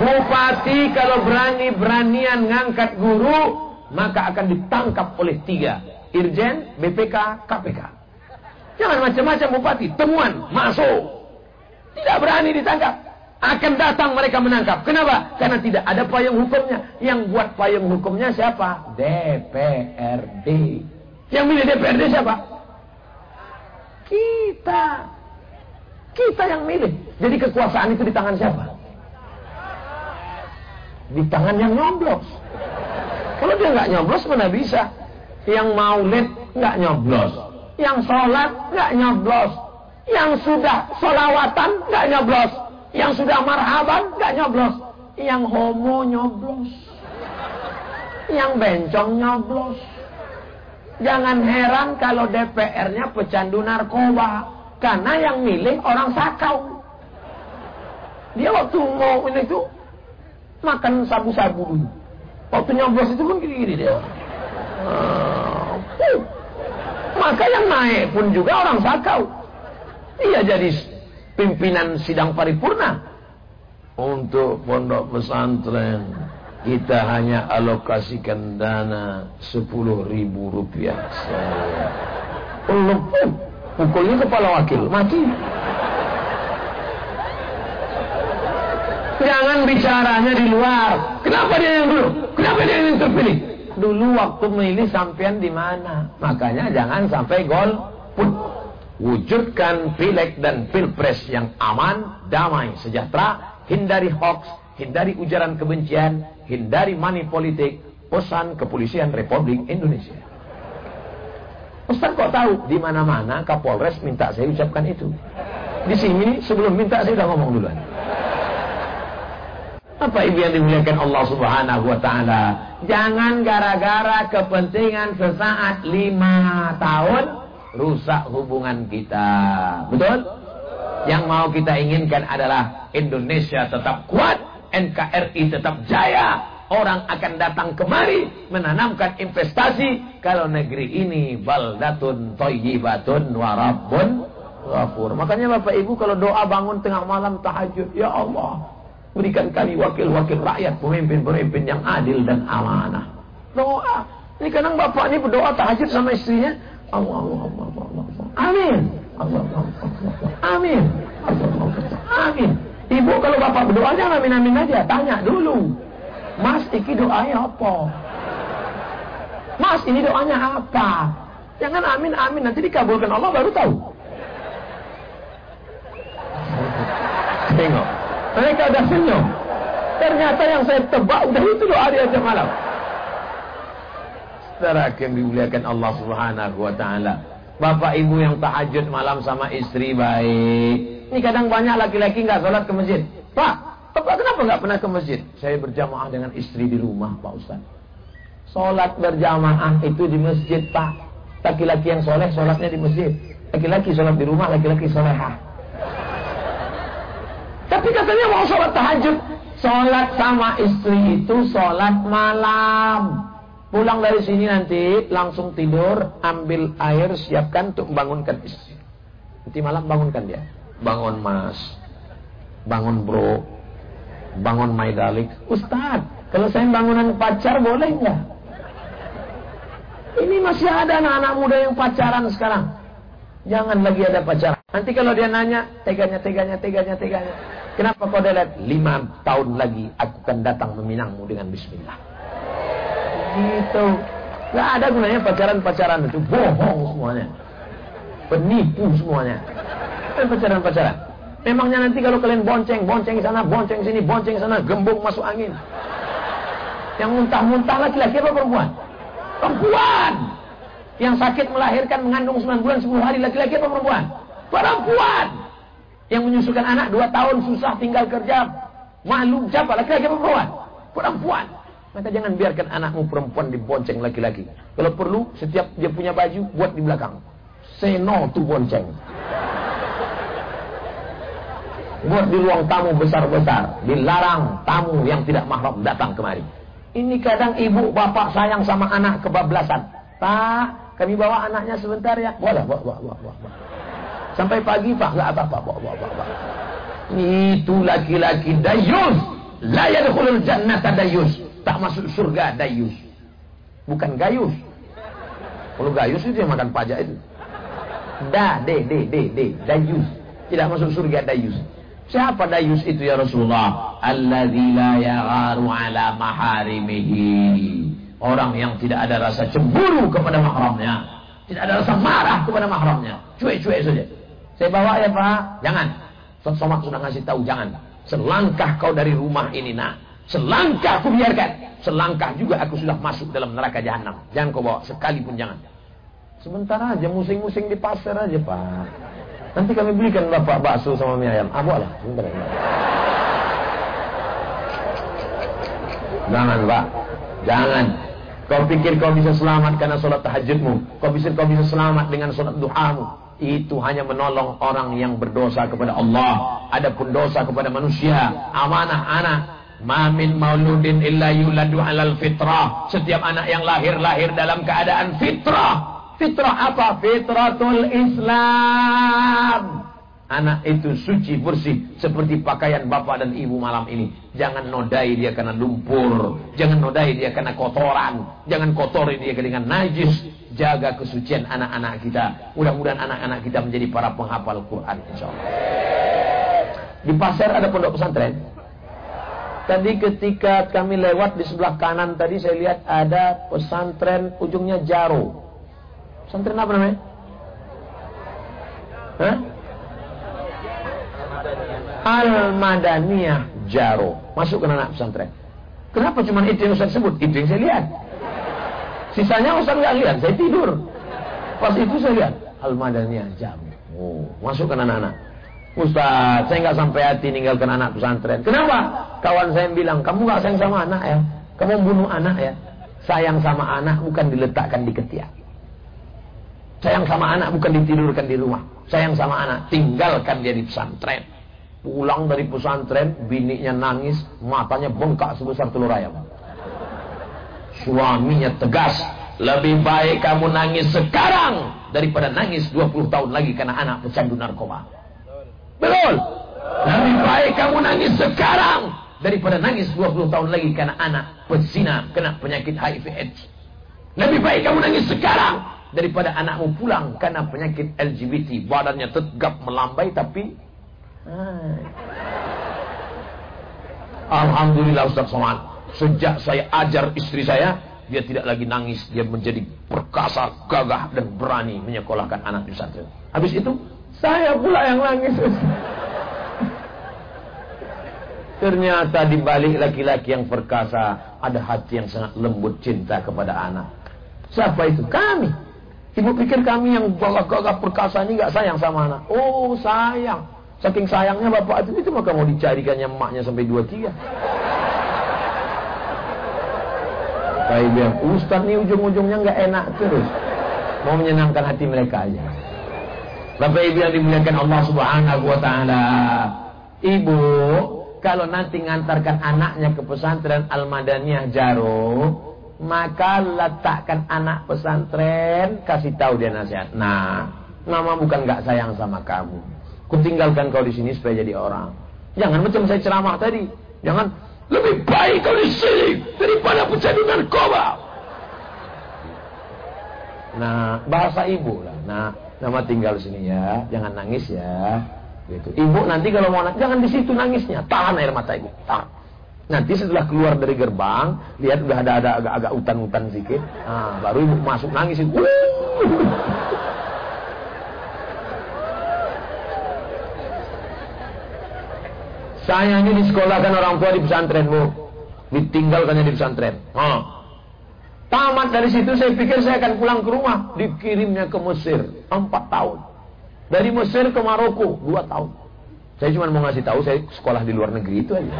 [SPEAKER 2] Bupati kalau berani-beranian ngangkat guru, maka akan ditangkap oleh tiga. Irjen, BPK, KPK. Jangan macam-macam Bupati. Temuan, masuk. Tidak berani ditangkap akan datang mereka menangkap. Kenapa? Karena tidak ada payung hukumnya. Yang buat payung hukumnya siapa? DPRD. Yang milih DPRD siapa? Kita. Kita yang milih. Jadi kekuasaan itu di tangan siapa? Di tangan yang nyoblos. Kalau dia nggak nyoblos mana bisa? Yang maulid nggak nyoblos. Yang sholat nggak nyoblos. Yang sudah solawatan nggak nyoblos. Yang sudah marhaban gak nyoblos. Yang homo nyoblos. Yang bencong nyoblos. Jangan heran kalau DPR-nya pecandu narkoba. Karena yang milih orang sakau. Dia waktu mau ini itu makan sabu-sabu dulu. Waktu nyoblos itu pun gini-gini dia. Uh, maka yang naik pun juga orang sakau. Dia jadi pimpinan sidang paripurna untuk pondok pesantren kita hanya alokasikan dana sepuluh ribu rupiah saya pukulnya kepala wakil mati jangan bicaranya di luar kenapa dia yang dulu kenapa dia yang terpilih dulu waktu memilih sampean di mana makanya jangan sampai gol pun wujudkan pileg dan pilpres yang aman, damai, sejahtera, hindari hoax, hindari ujaran kebencian, hindari money politik, pesan kepolisian Republik Indonesia. Ustaz kok tahu? Di mana-mana Kapolres minta saya ucapkan itu. Di sini sebelum minta saya udah ngomong duluan. Apa ibu yang dimuliakan Allah Subhanahu wa taala? Jangan gara-gara kepentingan sesaat lima tahun rusak hubungan kita. Betul? Yang mau kita inginkan adalah Indonesia tetap kuat, NKRI tetap jaya. Orang akan datang kemari menanamkan investasi kalau negeri ini baldatun thayyibatun wa rabbun ghafur. Makanya Bapak Ibu kalau doa bangun tengah malam tahajud, ya Allah, Berikan kami wakil-wakil rakyat, pemimpin-pemimpin yang adil dan amanah. Doa. Ini kadang bapak ini berdoa tahajud sama istrinya. Allah, Allah, Allah, Allah, Allah. Amin. Allah, Allah, Allah. Amin. Allah, Allah, Amin. Ibu kalau bapak berdoa jangan amin-amin aja. Tanya dulu. Mas, iki doanya apa? Mas, ini doanya apa? Jangan amin-amin. Nanti dikabulkan Allah baru tahu. Tengok. Mereka ada senyum. Ternyata yang saya tebak udah itu doa di akhir malam. Saudara yang dimuliakan Allah Subhanahu wa taala. Bapak ibu yang tahajud malam sama istri baik. Ini kadang banyak laki-laki nggak sholat ke masjid. Pak, Bapak kenapa nggak pernah ke masjid? Saya berjamaah dengan istri di rumah, Pak Ustaz. Sholat berjamaah itu di masjid, Pak. Laki-laki yang soleh, sholatnya di masjid. Laki-laki sholat di rumah, laki-laki solehah. Tapi katanya mau sholat tahajud. Sholat sama istri itu sholat malam. Pulang dari sini nanti langsung tidur, ambil air, siapkan untuk membangunkan istri. Nanti malam bangunkan dia. Bangun mas, bangun bro, bangun my darling. Ustaz, kalau saya bangunan pacar boleh nggak? Ini masih ada anak-anak muda yang pacaran sekarang. Jangan lagi ada pacaran. Nanti kalau dia nanya, teganya, teganya, teganya, teganya. Kenapa kau lihat? Lima tahun lagi aku akan datang meminangmu dengan bismillah. Gitu. Gak ada gunanya pacaran-pacaran itu. Bohong semuanya. Penipu semuanya. Dan pacaran-pacaran. Memangnya nanti kalau kalian bonceng, bonceng sana, bonceng sini, bonceng sana, gembung masuk angin. Yang muntah-muntah laki-laki apa perempuan? Perempuan. Yang sakit melahirkan mengandung 9 bulan 10 hari laki-laki apa perempuan? Perempuan. Yang menyusukan anak dua tahun susah tinggal kerja. Malu siapa? Laki-laki apa perempuan? Perempuan. Maka jangan biarkan anakmu perempuan dibonceng laki-laki. Kalau perlu, setiap dia punya baju, buat di belakang. Say no to bonceng. Buat di ruang tamu besar-besar. Dilarang tamu yang tidak mahram datang kemari. Ini kadang ibu bapak sayang sama anak kebablasan. Pak, kami bawa anaknya sebentar ya. Boleh, boleh, boleh, boleh. Sampai pagi pak, nggak apa-apa, bawa, bawa, bawa. Itu laki-laki dayus. La yadkhulul jannata dayus. Tak masuk surga dayus. Bukan gayus. Kalau gayus itu yang makan pajak itu. Da, de, de, de, de, dayus. Tidak masuk surga dayus. Siapa dayus itu ya Rasulullah? Alladzi la yagharu ala maharimihi. Orang yang tidak ada rasa cemburu kepada mahramnya. Tidak ada rasa marah kepada mahramnya. Cuek-cuek saja. Saya bawa ya Pak. Jangan. Ustaz Somad sudah ngasih tahu jangan. Selangkah kau dari rumah ini nak. Selangkah aku biarkan. Selangkah juga aku sudah masuk dalam neraka jahanam. Jangan kau bawa sekalipun jangan. Sebentar aja musing-musing di pasar aja Pak. Nanti kami belikan bapak bakso sama mie ayam. Ah lah. Sebentar ya. Jangan Pak. Jangan. Kau pikir kau bisa selamat karena sholat tahajudmu. Kau pikir kau bisa selamat dengan sholat duhamu itu hanya menolong orang yang berdosa kepada Allah. Adapun dosa kepada manusia, amanah anak. Mamin mauludin illa yuladu alal fitrah. Setiap anak yang lahir lahir dalam keadaan fitrah. Fitrah apa? Fitratul Islam. Anak itu suci bersih seperti pakaian bapak dan ibu malam ini. Jangan nodai dia karena lumpur, jangan nodai dia karena kotoran, jangan kotori dia dengan najis. Jaga kesucian anak-anak kita. Mudah-mudahan anak-anak kita menjadi para penghafal Quran insyaallah. Di pasar ada pondok pesantren. Tadi ketika kami lewat di sebelah kanan tadi saya lihat ada pesantren ujungnya Jaro. Pesantren apa namanya? Hah? Al-Madaniyah Jaro. Masuk ke anak pesantren. Kenapa cuma itu yang Ustaz sebut? Itu yang saya lihat. Sisanya Ustaz nggak lihat, saya tidur. Pas itu saya lihat Al-Madaniyah Jami. Oh, masukkan anak-anak. Ustaz, saya nggak sampai hati ninggalkan anak pesantren. Kenapa? Kawan saya bilang, kamu nggak sayang sama anak ya? Kamu bunuh anak ya? Sayang sama anak bukan diletakkan di ketiak. Sayang sama anak bukan ditidurkan di rumah. Sayang sama anak, tinggalkan dia di pesantren. Pulang dari pesantren, bininya nangis, matanya bengkak sebesar telur ayam. Suaminya tegas, lebih baik kamu nangis sekarang daripada nangis 20 tahun lagi karena anak pecandu narkoba. Betul. Lebih baik kamu nangis sekarang daripada nangis 20 tahun lagi karena anak pezina kena penyakit HIV AIDS. Lebih baik kamu nangis sekarang daripada anakmu pulang karena penyakit LGBT. Badannya tegap melambai tapi Alhamdulillah Ustaz Somad. Sejak saya ajar istri saya, dia tidak lagi nangis. Dia menjadi perkasa, gagah, dan berani menyekolahkan anak di pesantren. Habis itu, saya pula yang nangis. Ternyata di balik laki-laki yang perkasa, ada hati yang sangat lembut cinta kepada anak. Siapa itu? Kami. Ibu pikir kami yang gagah-gagah perkasa ini gak sayang sama anak. Oh, sayang. Saking sayangnya bapak itu, itu maka mau dicarikannya emaknya sampai dua tiga. Saya bilang, Ustaz ini ujung-ujungnya nggak enak terus. Mau menyenangkan hati mereka aja. Bapak Ibu yang dimuliakan Allah Subhanahu wa taala. Ibu, kalau nanti ngantarkan anaknya ke pesantren Al-Madaniyah Jaro, maka letakkan anak pesantren, kasih tahu dia nasihat. Nah, mama bukan nggak sayang sama kamu. Kutinggalkan kau di sini supaya jadi orang. Jangan macam saya ceramah tadi. Jangan lebih baik kau di sini daripada pecandu narkoba. Nah, bahasa ibu lah. Nah, nama tinggal sini ya, jangan nangis ya. Gitu. Ibu nanti kalau mau nangis, jangan di situ nangisnya, tahan air mata ibu, tahan. Nanti setelah keluar dari gerbang, lihat udah ada ada agak-agak hutan-hutan sedikit, nah, baru ibu masuk nangis. Uh. Saya ini disekolahkan orang tua di pesantrenmu. Ditinggalkannya di pesantren. Ha. Tamat dari situ saya pikir saya akan pulang ke rumah. Dikirimnya ke Mesir. Empat tahun. Dari Mesir ke Maroko. Dua tahun. Saya cuma mau ngasih tahu saya sekolah di luar negeri itu aja.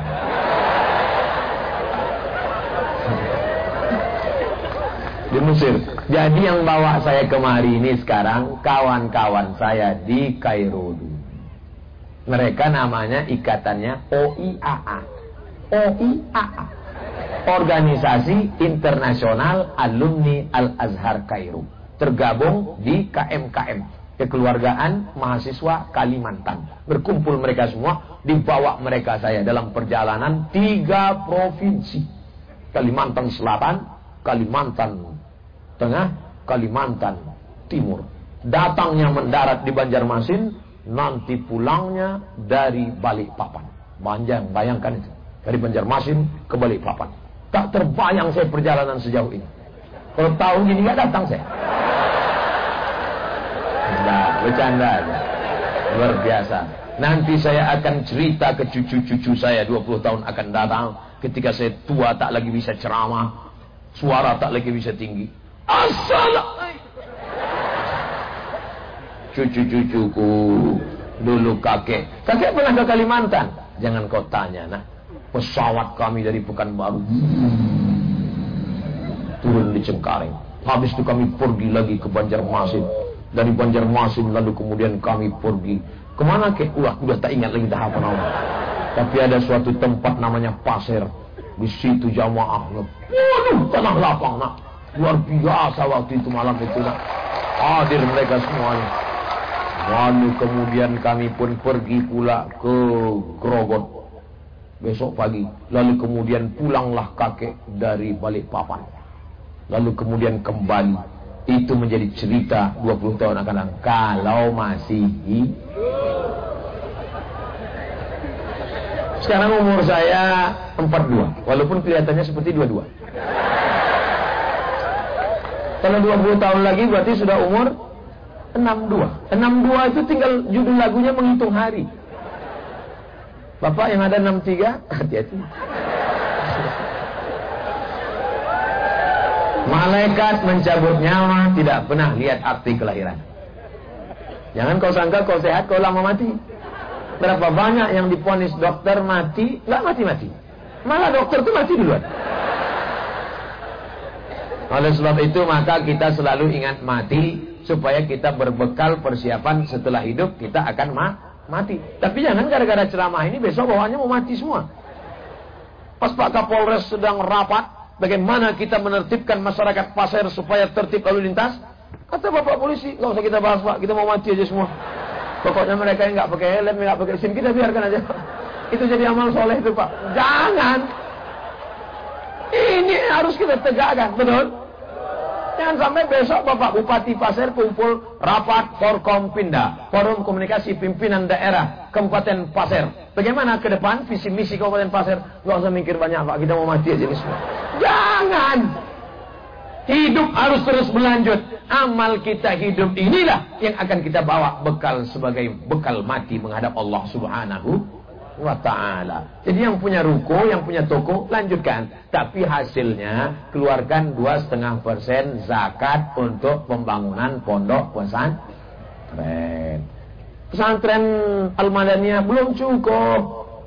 [SPEAKER 2] Di Mesir. Jadi yang bawa saya kemari ini sekarang kawan-kawan saya di Kairo dulu. Mereka namanya ikatannya OIAA. OIAA. Organisasi Internasional Alumni Al-Azhar Kairo. Tergabung di KMKM. Kekeluargaan Mahasiswa Kalimantan. Berkumpul mereka semua, dibawa mereka saya dalam perjalanan tiga provinsi. Kalimantan Selatan, Kalimantan Tengah, Kalimantan Timur. Datangnya mendarat di Banjarmasin, nanti pulangnya dari Balikpapan. Panjang, bayangkan itu. Dari Banjarmasin ke Balikpapan. Tak terbayang saya perjalanan sejauh ini. Kalau tahu gini nggak datang saya. Nah, bercanda aja. Luar biasa. Nanti saya akan cerita ke cucu-cucu saya 20 tahun akan datang. Ketika saya tua tak lagi bisa ceramah. Suara tak lagi bisa tinggi. Assalamualaikum cucu-cucuku dulu kakek. Kakek pernah ke Kalimantan? Jangan kau tanya nah pesawat kami dari Pekanbaru. Turun di Cengkareng. Habis itu kami pergi lagi ke Banjarmasin. Dari Banjarmasin lalu kemudian kami pergi. Ke mana kek? Udah udah tak ingat lagi dah apa nama. Tapi ada suatu tempat namanya Pasir. Di situ jamaahnya waduh tanah lapang nak. Luar biasa waktu itu malam itu nak. Hadir mereka semuanya Lalu kemudian kami pun pergi pula ke Grogot besok pagi. Lalu kemudian pulanglah kakek dari balik papan. Lalu kemudian kembali. Itu menjadi cerita 20 tahun akan datang. Kalau masih Sekarang umur saya 42. Walaupun kelihatannya seperti 22. Kalau 20 tahun lagi berarti sudah umur 62. 62 itu tinggal judul lagunya menghitung hari. Bapak yang ada 63, hati-hati. Malaikat mencabut nyawa tidak pernah lihat arti kelahiran. Jangan kau sangka kau sehat kau lama mati. Berapa banyak yang diponis dokter mati, nggak mati-mati. Malah dokter itu mati duluan. Oleh sebab itu maka kita selalu ingat mati supaya kita berbekal persiapan setelah hidup kita akan ma mati. Tapi jangan gara-gara ceramah ini besok bawaannya mau mati semua. Pas Pak Kapolres sedang rapat, bagaimana kita menertibkan masyarakat pasir supaya tertib lalu lintas? Kata Bapak polisi, nggak usah kita bahas Pak, kita mau mati aja semua. Pokoknya mereka yang nggak pakai helm, nggak pakai SIM, kita biarkan aja. Itu jadi amal soleh itu Pak. Jangan. Ini harus kita tegakkan, betul? Jangan sampai besok Bapak Bupati Pasir kumpul rapat Forkompinda, Forum Komunikasi Pimpinan Daerah Kabupaten Pasir. Bagaimana ke depan visi misi Kabupaten Pasir? Gak usah mikir banyak Pak, kita mau mati aja ini semua. Jangan. Hidup harus terus berlanjut. Amal kita hidup inilah yang akan kita bawa bekal sebagai bekal mati menghadap Allah Subhanahu wa ta'ala. Jadi yang punya ruko, yang punya toko, lanjutkan. Tapi hasilnya keluarkan dua setengah persen zakat untuk pembangunan pondok pesantren. Pesantren Al-Madaniyah belum cukup.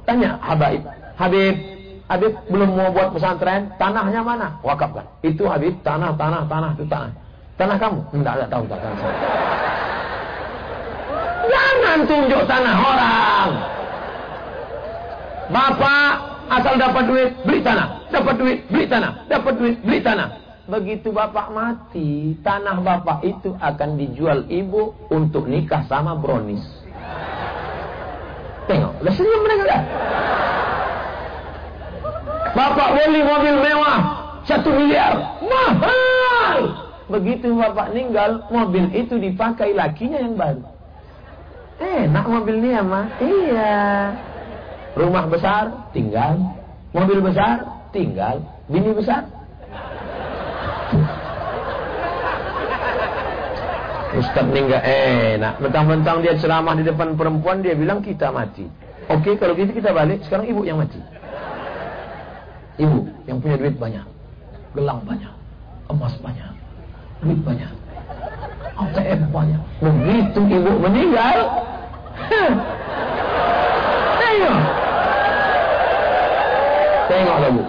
[SPEAKER 2] Tanya Habib. Habib, Habib belum mau buat pesantren, tanahnya mana? Wakafkan. Itu Habib, tanah, tanah, tanah, itu tanah. Tanah kamu? Enggak, enggak tahu, tak tahu. Jangan tunjuk tanah orang. Bapak asal dapat duit, beli tanah. Dapat duit, beli tanah. Dapat duit, beli tanah. Begitu bapak mati, tanah bapak itu akan dijual ibu untuk nikah sama bronis. Tengok, udah senyum mereka dah. Bapak beli mobil mewah, satu miliar, mahal. Begitu bapak meninggal, mobil itu dipakai lakinya yang baru. Enak mobil dia mah, iya. Rumah besar, tinggal. Mobil besar, tinggal. Bini besar. Ustaz ini enggak enak. Mentang-mentang dia ceramah di depan perempuan, dia bilang kita mati. Oke, kalau gitu kita balik. Sekarang ibu yang mati. Ibu yang punya duit banyak. Gelang banyak. Emas banyak. Duit banyak. ATM banyak. Begitu ibu meninggal. Ayo. Tengok bu.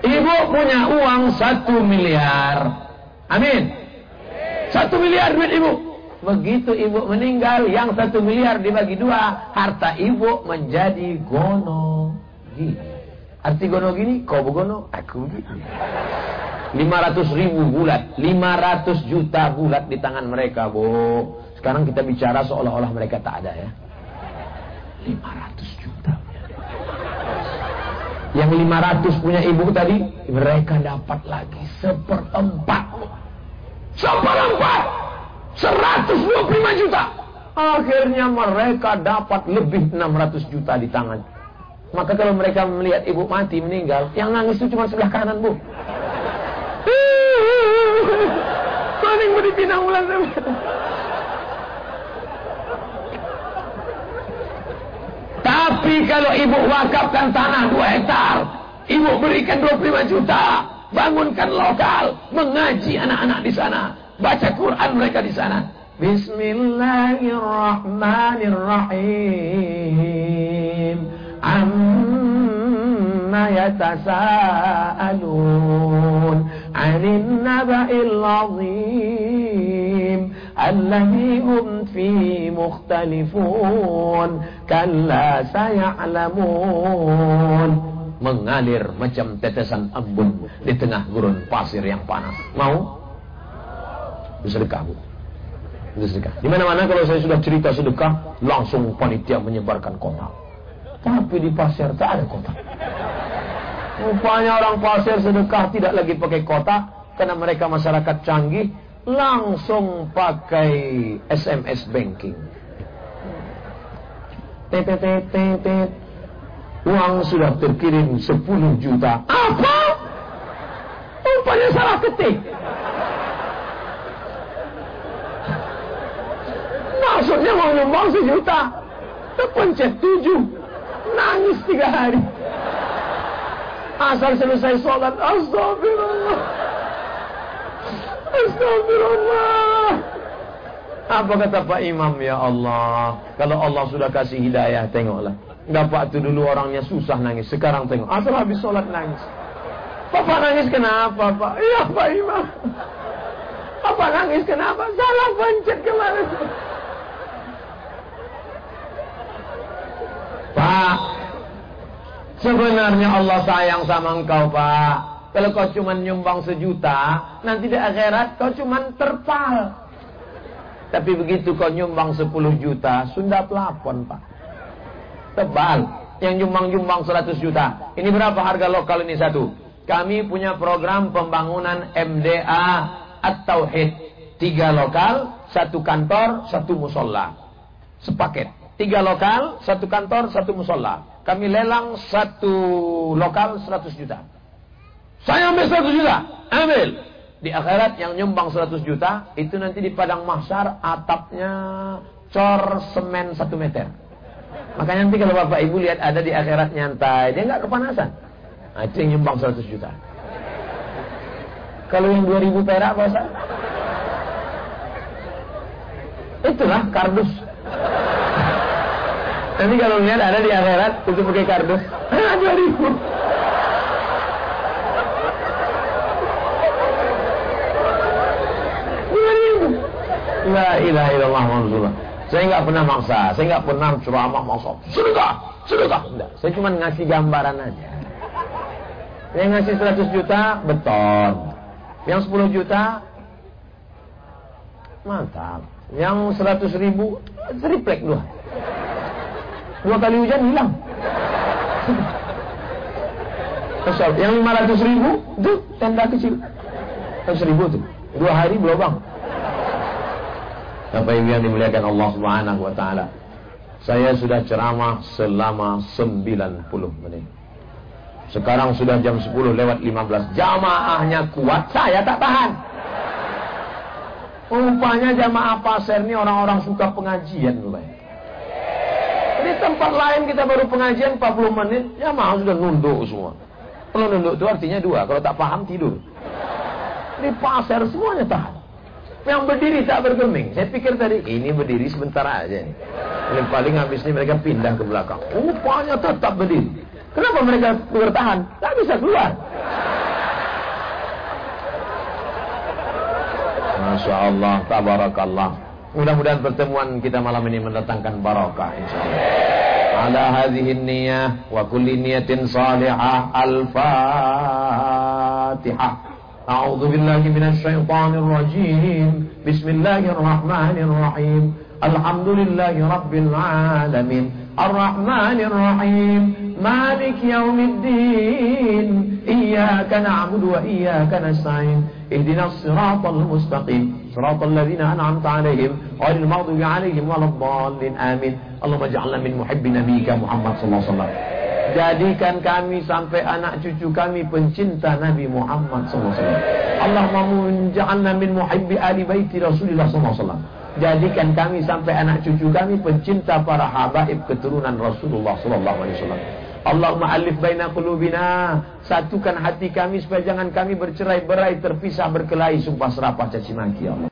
[SPEAKER 2] Ibu punya uang satu miliar. Amin. Satu miliar duit ibu. Begitu ibu meninggal, yang satu miliar dibagi dua, harta ibu menjadi gono gini. Arti gono gini, kau begono, aku gini. 500 ribu bulat, 500 juta bulat di tangan mereka, bu. Sekarang kita bicara seolah-olah mereka tak ada ya. 500 juta. Yang 500 punya ibu tadi, mereka dapat lagi seperempat. Seperempat! 125 juta! Akhirnya mereka dapat lebih 600 juta di tangan. Maka kalau mereka melihat ibu mati meninggal, yang nangis itu cuma sebelah kanan, Bu. Paling mau dipinang ulang Tapi kalau ibu wakafkan tanah 2 hektar, ibu berikan 25 juta, bangunkan lokal, mengaji anak-anak di sana, baca Quran mereka di sana. Bismillahirrahmanirrahim. Amma yatasaalun 'anil naba'il 'azim. الذي هم فيه مختلفون كلا سيعلمون mengalir macam tetesan embun di tengah gurun pasir yang panas. Mau? Bersedekah, Bu. Bersedekah. Di mana-mana kalau saya sudah cerita sedekah, langsung panitia menyebarkan kotak. Tapi di pasir tak ada kotak. Rupanya orang pasir sedekah tidak lagi pakai kotak karena mereka masyarakat canggih langsung pakai SMS banking. TTTTT uang sudah terkirim 10 juta. Apa? Rupanya salah ketik. Maksudnya mau nyumbang sejuta. Terpencet tujuh. Nangis tiga hari. Asal selesai sholat, astagfirullah. Astagfirullah. Apa kata Pak Imam ya Allah? Kalau Allah sudah kasih hidayah, tengoklah. Bapak itu dulu orangnya susah nangis. Sekarang tengok. Asal habis sholat nangis. Bapak nangis kenapa Pak? Iya Pak Imam. Bapak nangis kenapa? Salah pencet kemarin. Pak, sebenarnya Allah sayang sama engkau Pak. Kalau kau cuma nyumbang sejuta, nanti di akhirat kau cuma terpal. Tapi begitu kau nyumbang 10 juta, Sunda pelapon, Pak. Tebal. Yang nyumbang-nyumbang 100 juta. Ini berapa harga lokal ini satu? Kami punya program pembangunan MDA At-Tauhid. Tiga lokal, satu kantor, satu musola. Sepaket. Tiga lokal, satu kantor, satu musola. Kami lelang satu lokal 100 juta. Saya ambil 100 juta. Ambil. Di akhirat yang nyumbang 100 juta, itu nanti di padang mahsyar atapnya cor semen 1 meter. Makanya nanti kalau Bapak Ibu lihat ada di akhirat nyantai, dia nggak kepanasan. Nah, itu yang nyumbang 100 juta. Kalau yang 2000 perak apa Ustaz? Itulah kardus. Nanti kalau lihat ada di akhirat itu pakai kardus. 2000. La ilaha illallah Rasulullah. Saya nggak pernah maksa, saya nggak pernah ceramah maksa. Sedekah, sedekah. Enggak, saya cuma ngasih gambaran aja. Yang ngasih 100 juta beton. Yang 10 juta mantap. Yang 100 ribu triplek dua. Dua kali hujan hilang. Yang 500 ribu itu tenda kecil. 100 ribu tuh. Dua hari belum Bapak Ibu yang dimuliakan Allah Subhanahu wa taala. Saya sudah ceramah selama 90 menit. Sekarang sudah jam 10 lewat 15. Jamaahnya kuat, saya tak tahan. Rupanya jamaah pasir ini orang-orang suka pengajian mulai. Di tempat lain kita baru pengajian 40 menit, jamaah sudah nunduk semua. Kalau nunduk itu artinya dua, kalau tak paham tidur. Di pasir semuanya tahan. Yang berdiri tak bergeming. Saya pikir tadi, ini berdiri sebentar aja nih. Paling paling habis ini mereka pindah ke belakang. Rupanya tetap berdiri. Kenapa mereka bertahan? Tak bisa keluar. Masya Allah, tabarakallah. Mudah-mudahan pertemuan kita malam ini mendatangkan barakah insyaallah. Ala hadhihi niyyah wa kulli niyatin salihah al-Fatihah. أعوذ بالله من الشيطان الرجيم. بسم الله الرحمن الرحيم. الحمد لله رب العالمين. الرحمن الرحيم. مالك يوم الدين. إياك نعبد وإياك نستعين. اهدنا الصراط المستقيم. صراط الذين أنعمت عليهم غير المغضوب عليهم ولا الضالين. آمين. اللهم اجعلنا من محب نبيك محمد صلى الله عليه وسلم. Jadikan kami sampai anak cucu kami pencinta Nabi Muhammad SAW. Allahumma ja'alna min muhibbi ali baiti Rasulullah SAW. Jadikan kami sampai anak cucu kami pencinta para habaib keturunan Rasulullah SAW. Allahumma alif baina qulubina satukan hati kami supaya jangan kami bercerai berai terpisah berkelahi sumpah serapah caci maki Allah